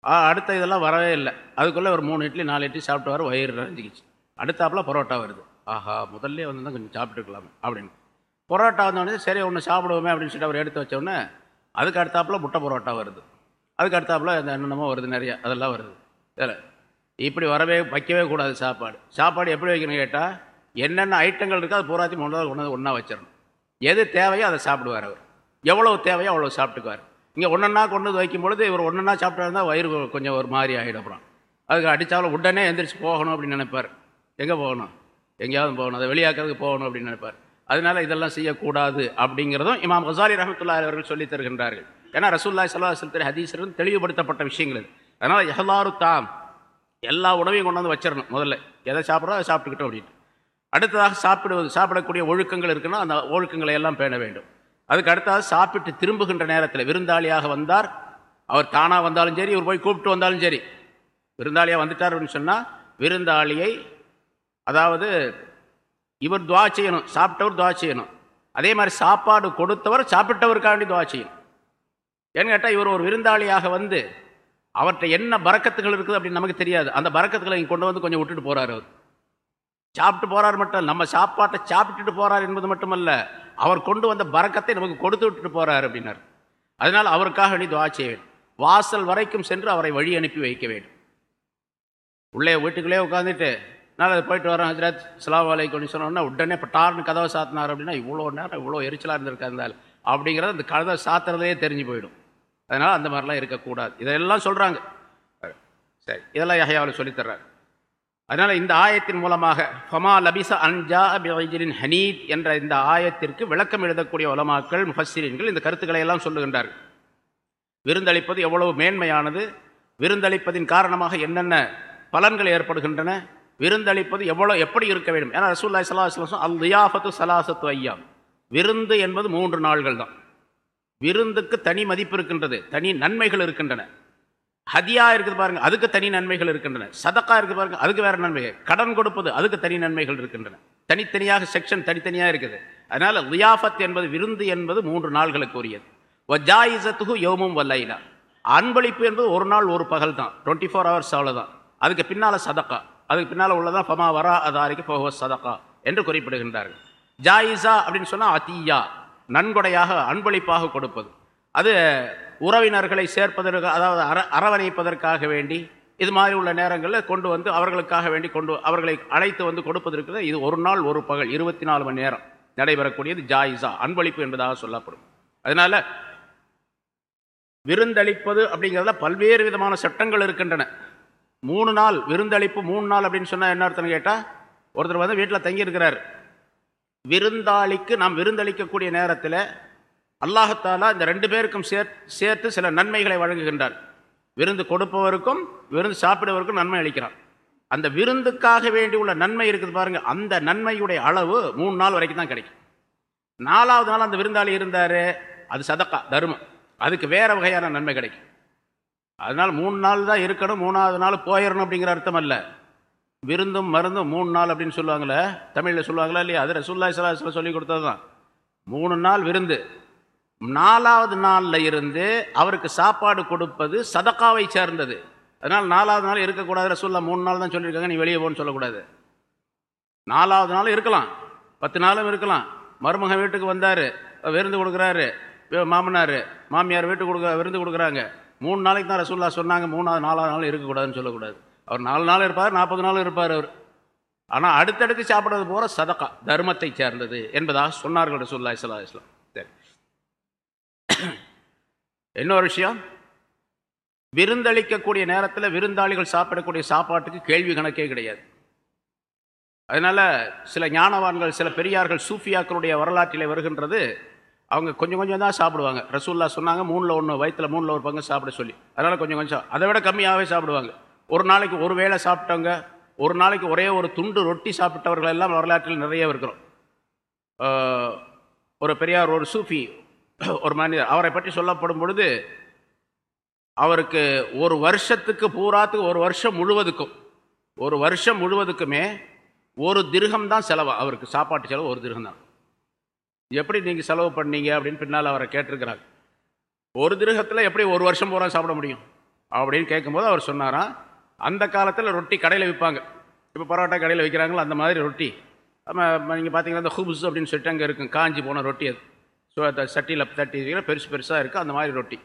Speaker 1: அடுத்த இதெல்லாம் வரவே இல்லை. அதுக்குள்ளே ஒரு மூணு இட்லி நாலு இட்லி சாப்பிட்டு வர வயிறு நிறைஞ்சிக்கிச்சு. அடுத்தாப்புல பரோட்டா வருது. ஆஹா முதல்ல வந்து தான் கொஞ்சம் சாப்பிட்டுருக்கலாமே அப்படின்னு. பரோட்டா வந்தோடனே சரி ஒன்று சாப்பிடுவோமே அப்படின்னு சொல்லிட்டு அவர் எடுத்து வச்சோடனே அதுக்கு அடுத்தாப்புல முட்டை பரோட்டா வருது. அதுக்கு அடுத்தாப்புல இந்த என்னென்னமோ வருது நிறையா அதெல்லாம் வருது. இதில் இப்படி வரவே வைக்கவே கூடாது சாப்பாடு. சாப்பாடு எப்படி வைக்கணும் கேட்டால் என்னென்ன ஐட்டங்கள் இருக்கோ அது பூராத்தையும் ஒன்றா ஒன்றா வச்சிடணும். எது தேவையோ அதை சாப்பிடுவார் அவர். எவ்வளோ தேவையோ அவ்வளோ சாப்பிட்டுக்குவார். இங்கே ஒன்றா கொண்டு வந்து வைக்கும் பொழுது இவர் ஒன்றா சாப்பிட்டா இருந்தால் வயிறு கொஞ்சம் ஒரு மாதிரி ஆகிடும் அப்புறம். அதுக்கு அடித்தாலும் உடனே எந்திரிச்சு போகணும் அப்படின்னு நினைப்பார். எங்கே போகணும்? எங்கேயாவது போகணும். அதை வெளியாக்கிறதுக்கு போகணும் அப்படின்னு நினைப்பார். அதனால இதெல்லாம் செய்யக்கூடாது அப்படிங்கிறதும் இமாம் ஹசாரி ரஹமத்துல்லா அவர்கள் சொல்லித் தருகின்றார்கள். ஏன்னா ரசூல்லாய் சல்லா சல்தர் தெளிவுபடுத்தப்பட்ட விஷயங்கள் அதனால் எஹலாரு தாம் எல்லா உணவையும் கொண்டு வந்து வச்சிடணும் முதல்ல. எதை சாப்பிட்றோம் அதை சாப்பிட்டுக்கிட்டோம் அப்படின்னு அடுத்ததாக சாப்பிடுவது சாப்பிடக்கூடிய ஒழுக்கங்கள் இருக்குன்னா அந்த ஒழுக்கங்களை எல்லாம் பேண வேண்டும். அதுக்கு அடுத்ததாக சாப்பிட்டு திரும்புகின்ற நேரத்தில் விருந்தாளியாக வந்தார். அவர் தானாக வந்தாலும் சரி இவர் போய் கூப்பிட்டு வந்தாலும் சரி. விருந்தாளியாக வந்துட்டார் அப்படின்னு சொன்னால் விருந்தாளியை அதாவது இவர் துவா செய்யணும் சாப்பிட்டவர் துவா செய்யணும். அதே மாதிரி சாப்பாடு கொடுத்தவர் சாப்பிட்டவருக்காண்டி துவா செய்யணும். ஏன்னு கேட்டால் இவர் ஒரு விருந்தாளியாக வந்து அவர்கிட்ட என்ன பறக்கத்துகள் இருக்குது அப்படின்னு நமக்கு தெரியாது. அந்த பறக்கத்துகளை இங்கே கொண்டு வந்து கொஞ்சம் விட்டுட்டு போகிறார் அவர். சாப்பிட்டு போகிறார் மட்டும் நம்ம சாப்பாட்டை சாப்பிட்டுட்டு போகிறார் என்பது மட்டுமல்ல அவர் கொண்டு வந்த பறக்கத்தை நமக்கு கொடுத்து விட்டுட்டு போகிறார் அப்படின்னார். அதனால் அவருக்காக வேண்டி துவா செய்வேன் வாசல் வரைக்கும் சென்று அவரை வழி அனுப்பி வைக்க வேண்டும். உள்ளே வீட்டுக்குள்ளே உட்காந்துட்டு நான் அதை போயிட்டு வரேன் ஹஜரத். சலாம் அலைக்கும். சொன்னோன்னா உடனே பட்டார்னு கதவை சாத்தினார் அப்படின்னா இவ்வளோ நேரம் இவ்வளோ எரிச்சலாக இருந்திருக்கா அப்படிங்கிறத அந்த கதவை சாத்துறதே தெரிஞ்சு போயிடும். அதனால் அந்த மாதிரிலாம் இருக்கக்கூடாது. இதெல்லாம் சொல்கிறாங்க சரி இதெல்லாம் யஹையாவில் சொல்லித்தர்றாங்க அதனால் இந்த ஆயத்தின் மூலமாக ஃபமா லபிச அன்ஜா பிஜிரின் ஹனீத் என்ற இந்த ஆயத்திற்கு விளக்கம் எழுதக்கூடிய உலமாக்கள் முஃபஸ்ஸிரீன்கள் இந்த கருத்துக்களை எல்லாம் சொல்லுகின்றார்கள். விருந்தளிப்பது எவ்வளவு மேன்மையானது விருந்தளிப்பதின் காரணமாக என்னென்ன பலன்கள் ஏற்படுகின்றன விருந்தளிப்பது எவ்வளோ எப்படி இருக்க வேண்டும்? ஏன்னா ரசூல்லாய் சலாஹ் அல் லியாஃபத்து சலாசத்து ஐயாம். விருந்து என்பது மூன்று நாள்கள் தான். விருந்துக்கு தனி மதிப்பு இருக்கின்றது தனி நன்மைகள் இருக்கின்றன. ஹதியா இருக்குது பாருங்க அதுக்கு தனி நன்மைகள் இருக்கின்றன. சதக்கா இருக்குது பாருங்க அதுக்கு வேறு நன்மைகள் கடன் கொடுப்பது அதுக்கு தனி நன்மைகள் இருக்கின்றன. தனித்தனியாக செக்ஷன் தனித்தனியாக இருக்குது. அதனால் லியாஃபத் என்பது விருந்து என்பது மூன்று நாள்களுக்கு உரியது வஜாயிசத்துகு யோமும் வல்லைலா அன்பளிப்பு என்பது ஒரு நாள் ஒரு பகல் தான். டுவெண்ட்டி ஃபோர் ஹவர்ஸ் அவ்வளோதான் அதுக்கு பின்னால் சதக்கா. அதுக்கு பின்னால் உள்ளதான் ஃபமா வரா அதாரிக்கு போக சதகா என்று குறிப்பிடுகின்றார்கள். ஜாயிசா அப்படின்னு சொன்னால் அத்தியா நன்கொடையாக அன்பளிப்பாக கொடுப்பது. அது உறவினர்களை சேர்ப்பதற்கு அதாவது அர அரவணைப்பதற்காக வேண்டி இது மாதிரி உள்ள நேரங்களில் கொண்டு வந்து அவர்களுக்காக வேண்டி கொண்டு அவர்களை அழைத்து வந்து கொடுப்பதற்கு இது ஒரு நாள் ஒரு பகல் இருபத்தி நாலு மணி நேரம் நடைபெறக்கூடியது ஜாயிசா அன்பளிப்பு என்பதாக சொல்லப்படும். அதனால விருந்தளிப்பது அப்படிங்கிறதுல பல்வேறு விதமான சட்டங்கள் இருக்கின்றன. மூணு நாள் விருந்தளிப்பு மூணு நாள் அப்படின்னு சொன்னால் என்ன அர்த்தம் கேட்டால் ஒருத்தர் வந்து வீட்டில் தங்கியிருக்கிறார். விருந்தாளிக்கு நாம் விருந்தளிக்கக்கூடிய நேரத்தில் அல்லாஹத்தாலா இந்த ரெண்டு பேருக்கும் சேர் சேர்த்து சில நன்மைகளை வழங்குகின்றார். விருந்து கொடுப்பவருக்கும் விருந்து சாப்பிடுவதற்கும் நன்மை அளிக்கிறார். அந்த விருந்துக்காக வேண்டி உள்ள நன்மை இருக்குது பாருங்கள் அந்த நன்மையுடைய அளவு மூணு நாள் வரைக்கும் தான் கிடைக்கும். நாலாவது நாள் அந்த விருந்தாளி இருந்தார் அது சதக்கா தர்மம். அதுக்கு வேறு வகையான நன்மை கிடைக்கும். அதனால் மூணு நாள் தான் இருக்கணும் மூணாவது நாள் போயிடணும் அப்படிங்கிற அர்த்தம் அல்ல. விருந்தும் மருந்தும் மூணு நாள் அப்படின்னு சொல்லுவாங்களே தமிழில் சொல்லுவாங்களா இல்லையா? அது ரசூல்லாய் சலாஹ் சொல்லி கொடுத்தது தான் மூணு நாள் விருந்து. நாலாவது நாளில் இருந்து அவருக்கு சாப்பாடு கொடுப்பது சதக்காவை சேர்ந்தது. அதனால் நாலாவது நாள் இருக்கக்கூடாது ரசூல்லா மூணு நாள் தான் சொல்லியிருக்காங்க நீ வெளியே போன்னு சொல்லக்கூடாது. நாலாவது நாள் இருக்கலாம் பத்து நாளும் இருக்கலாம். மருமகன் வீட்டுக்கு வந்தார் விருந்து கொடுக்குறாரு மாமனார் மாமியார் வீட்டுக்கு கொடுக்க விருந்து கொடுக்குறாங்க. மூணு நாளைக்கு தான் ரசூல்லா சொன்னாங்க மூணாவது நாலாவது நாள் இருக்கக்கூடாதுன்னு சொல்லக்கூடாது. அவர் நாலு நாள் இருப்பார் நாற்பது நாள் இருப்பார் அவர். ஆனால் அடுத்தடுத்து சாப்பிட்றது போகிற சதக்கா தர்மத்தை சேர்ந்தது என்பதாக சொன்னார்கள் ரசூல்லா இஸ்லா இஸ்லாம் சரி. இன்னொரு விஷயம் விருந்தளிக்கக்கூடிய நேரத்தில் விருந்தாளிகள் சாப்பிடக்கூடிய சாப்பாட்டுக்கு கேள்வி கணக்கே கிடையாது. அதனால் சில ஞானவான்கள் சில பெரியார்கள் சூஃபியாக்களுடைய வரலாற்றிலே வருகின்றது அவங்க கொஞ்சம் கொஞ்சம் தான் சாப்பிடுவாங்க. ரசூல்லா சொன்னாங்க மூணில் ஒன்று வயிற்றில் மூணில் ஒரு பங்கு சாப்பிட சொல்லி. அதனால் கொஞ்சம் கொஞ்சம் அதை விட கம்மியாகவே சாப்பிடுவாங்க. ஒரு நாளைக்கு ஒரு வேளை சாப்பிட்டவங்க ஒரு நாளைக்கு ஒரே ஒரு துண்டு ரொட்டி சாப்பிட்டவர்கள் எல்லாம் வரலாற்றில் நிறைய இருக்கிறோம். ஒரு பெரியார் ஒரு சூஃபி ஒரு மனிதர் அவரை பற்றி சொல்லப்படும் பொழுது அவருக்கு ஒரு வருஷத்துக்கு பூராத்துக்கு ஒரு வருஷம் முழுவதுக்கும் ஒரு வருஷம் முழுவதுக்குமே ஒரு திருகம் தான் செலவு. அவருக்கு சாப்பாட்டு செலவு ஒரு திருகம் தான் எப்படி நீங்கள் செலவு பண்ணீங்க அப்படின்னு பின்னால் அவரை கேட்டிருக்கிறாங்க. ஒரு திருகத்தில் எப்படி ஒரு வருஷம் பூரா சாப்பிட முடியும்? அப்படின்னு கேட்கும்போது அவர் சொன்னாராம் அந்த காலத்தில் ரொட்டி கடையில் விற்பாங்க. இப்போ பரோட்டா கடையில் விற்கிறாங்களோ? அந்த மாதிரி ரொட்டி. நம்ம நீங்கள் பார்த்தீங்கன்னா இந்த ஹூப்ஸ் அப்படின்னு சொல்லிட்டு அங்கே இருக்கும். காஞ்சி போன ரொட்டி அது. ஸோ அந்த சட்டியில் தட்டி பெருசு பெருசாக இருக்குது அந்த மாதிரி ரொட்டி.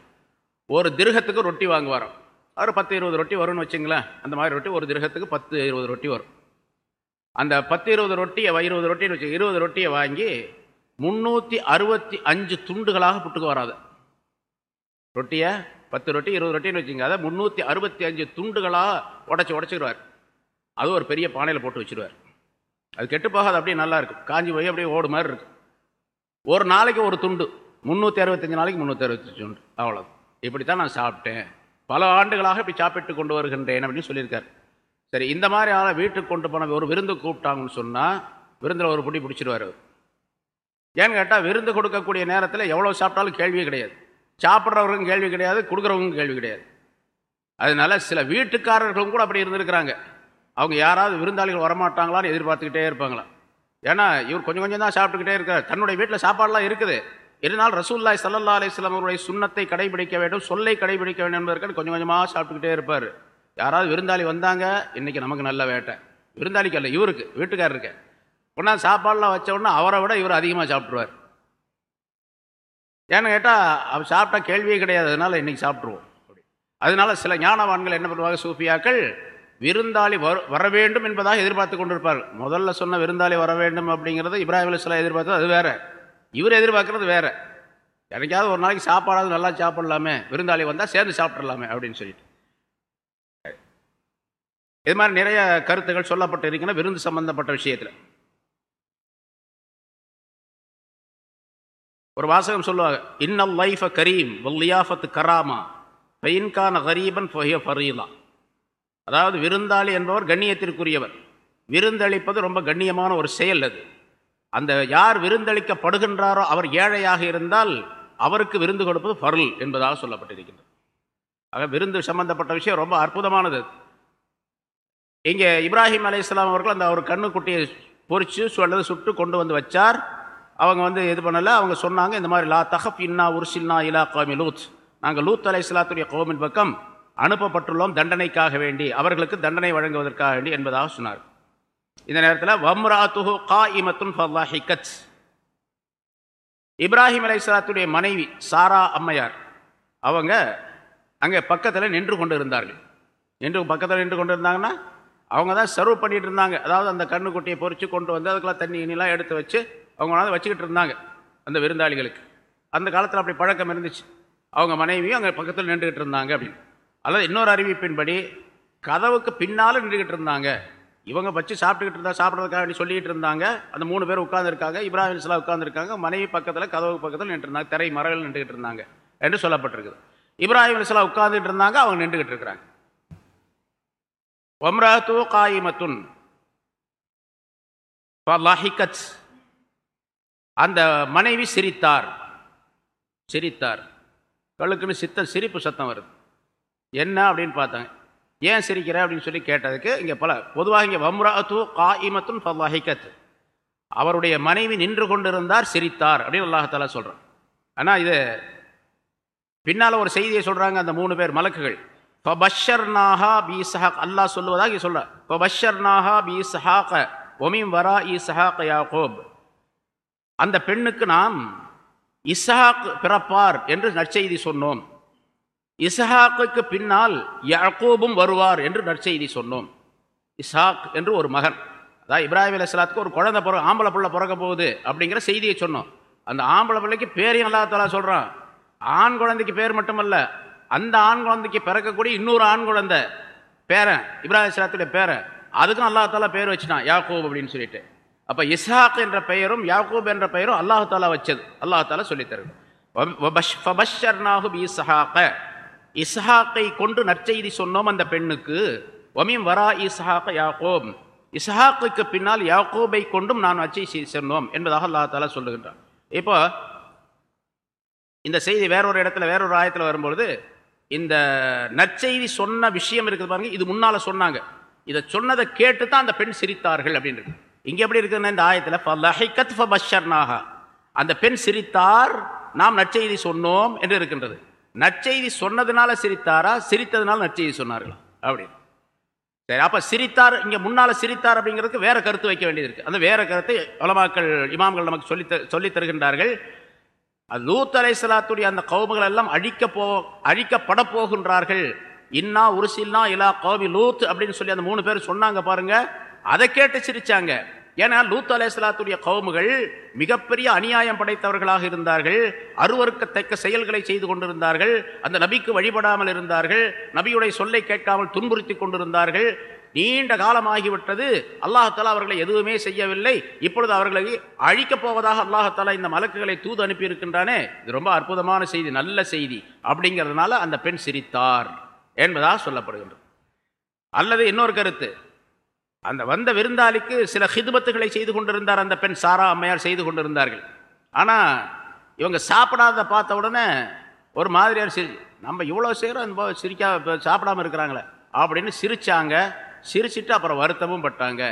Speaker 1: ஒரு திருகத்துக்கு ரொட்டி வாங்குவாராம். அவர் பத்து இருபது ரொட்டி வரும்னு வச்சுங்களேன். அந்த மாதிரி ரொட்டி ஒரு திருகத்துக்கு பத்து இருபது ரொட்டி வரும். அந்த பத்து இருபது ரொட்டியை இருபது ரொட்டின்னு வச்சு இருபது ரொட்டியை வாங்கி முந்நூற்றி அறுபத்தி அஞ்சு துண்டுகளாக புட்டுக்கு வராது. ரொட்டியை பத்து ரொட்டி இருபது ரொட்டின்னு வச்சுங்க அதை முந்நூற்றி அறுபத்தி அஞ்சு துண்டுகளாக உடச்சி உடச்சிடுவார் அது ஒரு பெரிய பானையில் போட்டு வச்சிருவார். அது கெட்டு போகாது அப்படியே நல்லா இருக்கும். காஞ்சி போய் அப்படியே ஓடு மாதிரி இருக்கும். ஒரு நாளைக்கு ஒரு துண்டு. முந்நூற்றி அறுபத்தஞ்சு நாளைக்கு முந்நூற்றி அறுபத்தஞ்சு துண்டு. அவ்வளோ இப்படி தான் நான் சாப்பிட்டேன். பல ஆண்டுகளாக இப்படி சாப்பிட்டு கொண்டு வருகின்றேன் அப்படின்னு சொல்லியிருக்கார். சரி இந்த மாதிரி ஆளை வீட்டுக்கு கொண்டு போன ஒரு விருந்து கூப்பிட்டாங்கன்னு சொன்னால் விருந்தில் ஒரு பிடி பிடிச்சிடுவார் அவர். ஏன்னு கேட்டால் விருந்து கொடுக்கக்கூடிய நேரத்தில் எவ்வளோ சாப்பிட்டாலும் கேள்வியே கிடையாது. சாப்பிட்றவருக்கும் கேள்வி கிடையாது கொடுக்குறவங்களுக்கும் கேள்வி கிடையாது. அதனால சில வீட்டுக்காரர்களும் கூட அப்படி இருந்திருக்கிறாங்க. அவங்க யாராவது விருந்தாளிகள் வரமாட்டாங்களான்னு எதிர்பார்த்துக்கிட்டே இருப்பாங்களாம். ஏன்னா இவர் கொஞ்சம் கொஞ்சம் தான் சாப்பிட்டுக்கிட்டே இருக்கார். தன்னுடைய வீட்டில் சாப்பாடுலாம் இருக்குது. இருந்தாலும் ரசூல்லாய் சல்லா அலிஸ்லாம் அவருடைய சுண்ணத்தை கடைபிடிக்க வேண்டும் சொல்லை கடைபிடிக்க வேண்டும் என்பதற்கு கொஞ்சம் கொஞ்சமாக சாப்பிட்டுக்கிட்டே இருப்பார். யாராவது விருந்தாளி வந்தாங்க இன்றைக்கி நமக்கு நல்ல வேட்டை. விருந்தாளிக்கு அல்ல இவருக்கு வீட்டுக்காரருக்கு. கொண்டாந்து சாப்பாடெலாம் வச்ச உடனே அவரை விட இவர் அதிகமாக சாப்பிட்ருவார் ஏன்னு கேட்டால் அவர் சாப்பிட்டா கேள்வியே கிடையாது அதனால் இன்றைக்கி சாப்பிட்ருவோம் அப்படி அதனால சில ஞானவான்கள் என்ன பண்ணுவாங்க சூஃபியாக்கள் விருந்தாளி வர வர வேண்டும் என்பதாக எதிர்பார்த்து கொண்டிருப்பார் முதல்ல சொன்ன விருந்தாளி வர வேண்டும் அப்படிங்கிறது இப்ராஹிம் அலிஸ்லாம் எதிர்பார்த்தது அது வேறு. இவர் எதிர்பார்க்குறது வேறு. எனக்காவது ஒரு நாளைக்கு சாப்பாடாவது நல்லா சாப்பிடலாமே விருந்தாளி வந்தால் சேர்ந்து சாப்பிட்றலாமே அப்படின்னு சொல்லிட்டு. இது மாதிரி நிறைய கருத்துக்கள் சொல்லப்பட்டு இருக்கின்றன விருந்து சம்பந்தப்பட்ட விஷயத்தில். ஒரு வாசகம் சொல்லுவாங்க இன்னல் லைஃப் கரீம் வல்லியாஃபத்து கராமா ஃபைன்கான கரீபன் ஃபஹிய ஃபரீலா. அதாவது விருந்தாளி என்பவர் கண்ணியத்திற்குரியவர். விருந்தளிப்பது ரொம்ப கண்ணியமான ஒரு செயல் அது. அந்த யார் விருந்தளிக்கப்படுகின்றாரோ அவர் ஏழையாக இருந்தால் அவருக்கு விருந்து கொடுப்பது ஃபருள் என்பதாக சொல்லப்பட்டிருக்கின்றது. ஆக விருந்து சம்பந்தப்பட்ட விஷயம் ரொம்ப அற்புதமானது இங்கே இப்ராஹிம் அலி இஸ்லாம் அவர்கள் அந்த ஒரு கண்ணுக்குட்டியை பொறிச்சு அல்லது சுட்டு கொண்டு வந்து வச்சார். அவங்க வந்து இது பண்ணலை? அவங்க சொன்னாங்க இந்த மாதிரி லா தஹப் இன்னா உருசின்னா இலா கோமி லூத். நாங்கள் லூத் அலை இஸ்லாத்துடைய கோமின் பக்கம் அனுப்பப்பட்டுள்ளோம் தண்டனைக்காக வேண்டி அவர்களுக்கு தண்டனை வழங்குவதற்காக வேண்டி என்பதாக சொன்னார். இந்த நேரத்தில் வம்ரா துஹு கா இமத்துன் ஃபல்லாஹிகத் இப்ராஹிம் அலை இஸ்லாத்துடைய மனைவி சாரா அம்மையார் அவங்க அங்கே பக்கத்தில் நின்று கொண்டு இருந்தார்கள் நின்று பக்கத்தில் நின்று கொண்டு இருந்தாங்கன்னா அவங்க தான் சர்வ் பண்ணிட்டு இருந்தாங்க. அதாவது அந்த கண்ணுக்குட்டியை பொறிச்சு கொண்டு வந்து அதுக்கெல்லாம் தண்ணி இனிலாம் எடுத்து வச்சு அவங்க வச்சுக்கிட்டு இருந்தாங்க அந்த விருந்தாளிகளுக்கு. அந்த காலத்தில் அப்படி பழக்கம் இருந்துச்சு. அவங்க மனைவியும் அங்கே பக்கத்தில் நின்றுக்கிட்டு இருந்தாங்க அப்படின்னு. அல்லது இன்னொரு அறிவிப்பின்படி கதவுக்கு பின்னால் நின்றுக்கிட்டு இருந்தாங்க. இவங்க வச்சு சாப்பிட்டுக்கிட்டு இருந்தா சாப்பிட்றதுக்காக வேண்டி சொல்லிட்டு இருந்தாங்க. அந்த மூணு பேர் உட்காந்துருக்காங்க இப்ராஹிம் இஸ்லா உட்காந்துருக்காங்க மனைவி பக்கத்தில் கதவு பக்கத்தில் நின்று இருந்தாங்க திரை மரங்கள் நின்றுக்கிட்டு இருந்தாங்க என்று சொல்லப்பட்டிருக்குது. இப்ராஹிம் இஸ்லா உட்காந்துட்டு இருந்தாங்க அவங்க நின்றுக்கிட்டு இருக்கிறாங்க. ஒம்ராத்து காயிமத்துன் லாஹிகத் அந்த மனைவி சிரித்தார். சிரித்தார். கழுக்குன்னு சித்த சிரிப்பு சத்தம் வருது. என்ன அப்படின்னு பார்த்தாங்க. ஏன் சிரிக்கிற அப்படின்னு சொல்லி கேட்டதுக்கு இங்கே பல பொதுவாக இங்கே வம்ராத்து காயிமத்தும் ஃபல்லாஹிகத் அவருடைய மனைவி நின்று கொண்டிருந்தார் சிரித்தார் அப்படின்னு அல்லாஹாலா சொல்கிறான் ஆனால் இது பின்னால் ஒரு செய்தியை சொல்கிறாங்க அந்த மூணு பேர் மலக்குகள். ஃபபஷர்னாஹா பி சஹாக் அல்லாஹ் சொல்லுவதாக இங்கே சொல்கிறார் ஃபபஷர்னாஹா பி சஹாக ஒமிம் வரா இ சஹாக் யாகோப். அந்த பெண்ணுக்கு நாம் இஸ்ஹாக் பிறப்பார் என்று நற்செய்தி சொன்னோம். இஸ்ஹாக்குக்கு பின்னால் யாக்கூபும் வருவார் என்று நற்செய்தி சொன்னோம். இஸ்ஹாக் என்று ஒரு மகன். அதாவது இப்ராஹிம் அலிஸ்லாத்துக்கு ஒரு குழந்தை பிற ஆம்பளை பிள்ளை பிறக்க போகுது அப்படிங்கிற செய்தியை சொன்னோம். அந்த ஆம்பளை பிள்ளைக்கு பேரையும் அல்லா தலா சொல்கிறான் ஆண் குழந்தைக்கு பேர் மட்டுமல்ல அந்த ஆண் குழந்தைக்கு பிறக்கக்கூடிய இன்னொரு ஆண் குழந்தை பேரன் இப்ராஹிம் இஸ்லாத்துடைய பேரன். அதுக்கும் அல்லா தாலா பேர் வச்சுட்டான் யாக்கூப் அப்படின்னு சொல்லிட்டு. அப்போ இஸ்ஹாக் என்ற பெயரும் யாக்கூப் என்ற பெயரும் அல்லாஹு தாலா வச்சது. அல்லாஹு தாலா இஸ்ஹாக்க இஸ்ஹாக்கை கொண்டு நற்செய்தி சொன்னோம் அந்த பெண்ணுக்கு. ஒமீம் வரா இஸ்ஹாக்க யாக்கோப். இஸ்ஹாக்குக்கு பின்னால் யாக்கோபை கொண்டும் நான் வச்சு சொன்னோம் என்பதாக அல்லா தாலா சொல்லுகின்றான். இப்போ இந்த செய்தி வேறொரு இடத்துல வேறொரு ஆயத்தில் வரும்பொழுது இந்த நற்செய்தி சொன்ன விஷயம் இருக்குது பாருங்க இது முன்னால் சொன்னாங்க. இதை சொன்னதை கேட்டு தான் அந்த பெண் சிரித்தார்கள் அப்படின்னு இருக்கு. இங்க எப்படி இருக்குதுன்னா இந்த ஆயத்தில் அந்த பெண் சிரித்தார் நாம் நற்செய்தி சொன்னோம் என்று இருக்கின்றது. நற்செய்தி சொன்னதுனால சிரித்தாரா? சிரித்ததுனால நற்செய்தி சொன்னார்களா? அப்படின்னு சரி அப்போ சிரித்தார் இங்கே முன்னால் சிரித்தார் அப்படிங்கிறதுக்கு வேற கருத்து வைக்க வேண்டியது இருக்குது அந்த வேற கருத்தை உலமாக்கள் இமாம்கள் நமக்கு சொல்லி சொல்லி தருகின்றார்கள். லூத் அலை சலாத்துடைய அந்த கவுமுகள் எல்லாம் அழிக்க போ அழிக்கப்பட போகின்றார்கள். இன்னா உருசில்னா இலா கௌமி லூத் அப்படின்னு சொல்லி அந்த மூணு பேர் சொன்னாங்க பாருங்கள் அதை கேட்டு சிரிச்சாங்க. ஏன்னா லூத் அலேஸ்லாத்துடைய கவுமுகள் மிகப்பெரிய அநியாயம் படைத்தவர்களாக இருந்தார்கள். அருவருக்கத்தக்க செயல்களை செய்து கொண்டிருந்தார்கள். அந்த நபிக்கு வழிபடாமல் இருந்தார்கள். நபியுடைய சொல்லை கேட்காமல் துன்புறுத்தி கொண்டிருந்தார்கள். நீண்ட காலமாகிவிட்டது. அல்லாஹாலா அவர்களை எதுவுமே செய்யவில்லை. இப்பொழுது அவர்களை அழிக்கப் போவதாக அல்லாஹாலா இந்த மலக்குகளை தூது அனுப்பியிருக்கின்றானே. இது ரொம்ப அற்புதமான செய்தி நல்ல செய்தி அப்படிங்கிறதுனால அந்த பெண் சிரித்தார் என்பதாக சொல்லப்படுகின்றது. அல்லது இன்னொரு கருத்து. அந்த வந்த விருந்தாளிக்கு சில ஹிதுபத்துகளை செய்து கொண்டிருந்தார் அந்த பெண் சாரா அம்மையார் செய்து கொண்டிருந்தார்கள். ஆனால் இவங்க சாப்பிடாத பார்த்த உடனே ஒரு மாதிரியார் சிரி நம்ம இவ்வளோ செய்கிறோம் இந்த சிரிக்கா சாப்பிடாமல் சாப்பிடாம இருக்கிறாங்களே அப்படின்னு சிரிச்சாங்க. சிரிச்சிட்டு அப்புறம் வருத்தமும் பட்டாங்க.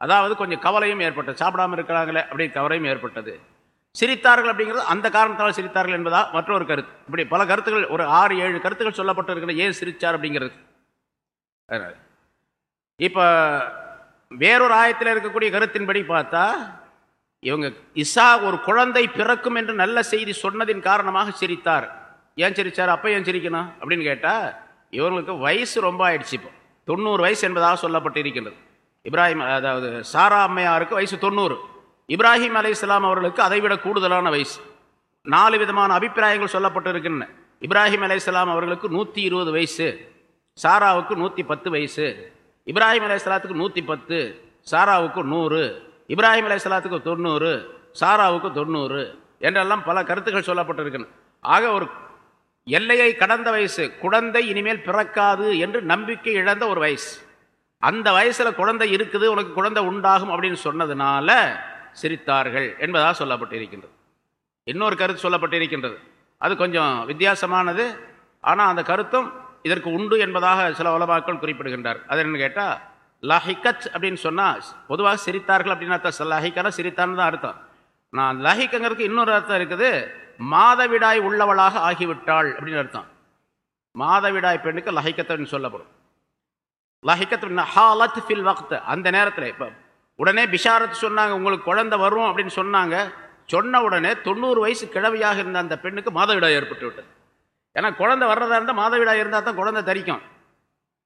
Speaker 1: அதாவது கொஞ்சம் கவலையும் ஏற்பட்டது. சாப்பிடாம இருக்கிறாங்களே அப்படின்னு கவலையும் ஏற்பட்டது. சிரித்தார்கள் அப்படிங்கிறது அந்த காரணத்தால் சிரித்தார்கள் என்பதா மற்றொரு கருத்து. இப்படி பல கருத்துகள் ஒரு ஆறு ஏழு கருத்துக்கள் சொல்லப்பட்டிருக்கிற ஏன் சிரித்தார் அப்படிங்கிறது. இப்போ வேறொரு ஆயத்தில் இருக்கக்கூடிய கருத்தின்படி பார்த்தா இவங்க இசா ஒரு குழந்தை பிறக்கும் என்று நல்ல செய்தி சொன்னதின் காரணமாக சிரித்தார். ஏன் சிரித்தார் அப்போ ஏன் சிரிக்கணும்? அப்படின்னு கேட்டால் இவங்களுக்கு வயசு ரொம்ப ஆயிடுச்சு இப்போ. தொண்ணூறு வயசு என்பதாக சொல்லப்பட்டிருக்கின்றது. இப்ராஹிம் அதாவது சாரா அம்மையாருக்கு வயசு தொண்ணூறு. இப்ராஹிம் அலை இஸ்லாம் அவர்களுக்கு அதைவிட கூடுதலான வயசு. நாலு விதமான அபிப்பிராயங்கள் சொல்லப்பட்டிருக்கின்றன. இப்ராஹிம் அலை இஸ்லாம் அவர்களுக்கு நூற்றி இருபது வயசு. சாராவுக்கு நூற்றி பத்து வயசு. இப்ராஹிம் அலையாத்துக்கு நூற்றி பத்து சாராவுக்கு நூறு இப்ராஹிம் அலையாத்துக்கு தொண்ணூறு சாராவுக்கு தொண்ணூறு என்றெல்லாம் பல கருத்துக்கள் சொல்லப்பட்டிருக்கின்றன. ஆக ஒரு எல்லையை கடந்த வயசு குழந்தை இனிமேல் பிறக்காது என்று நம்பிக்கை இழந்த ஒரு வயசு. அந்த வயசில் குழந்தை இருக்குது உனக்கு குழந்தை உண்டாகும் அப்படின்னு சொன்னதுனால சிரித்தார்கள் என்பதாக சொல்லப்பட்டிருக்கின்றது. இன்னொரு கருத்து சொல்லப்பட்டிருக்கின்றது. அது கொஞ்சம் வித்தியாசமானது. ஆனால் அந்த கருத்தும் இதற்கு உண்டு என்பதாக சில உலமாக்கள் குறிப்பிடுகின்றார். அது என்னன்னு கேட்டால் லஹிகத் அப்படின்னு சொன்னால் பொதுவாக சிரித்தார்கள் அப்படின்னு அர்த்தம். லஹிக்கனா சிரித்தான்னு தான் அர்த்தம். நான் லஹிக்கங்கிறதுக்கு இன்னொரு அர்த்தம் இருக்குது மாதவிடாய் உள்ளவளாக ஆகிவிட்டாள் அப்படின்னு அர்த்தம். மாதவிடாய் பெண்ணுக்கு லஹிக்கத்துன்னு சொல்லப்படும். லஹிக்கத் ஹாலத் ஃபில் வக்த். அந்த நேரத்தில் இப்போ உடனே பிஷாரத் சொன்னாங்க உங்களுக்கு குழந்தை வரும் அப்படின்னு சொன்னாங்க. சொன்ன உடனே தொண்ணூறு வயசு கிழவியாக இருந்த அந்த பெண்ணுக்கு மாதவிடாய் ஏற்பட்டு விட்டது ஏன்னா குழந்தை வர்றதா இருந்தால் மாதவிடாய் இருந்தால் தான் குழந்தை தரிக்கும்.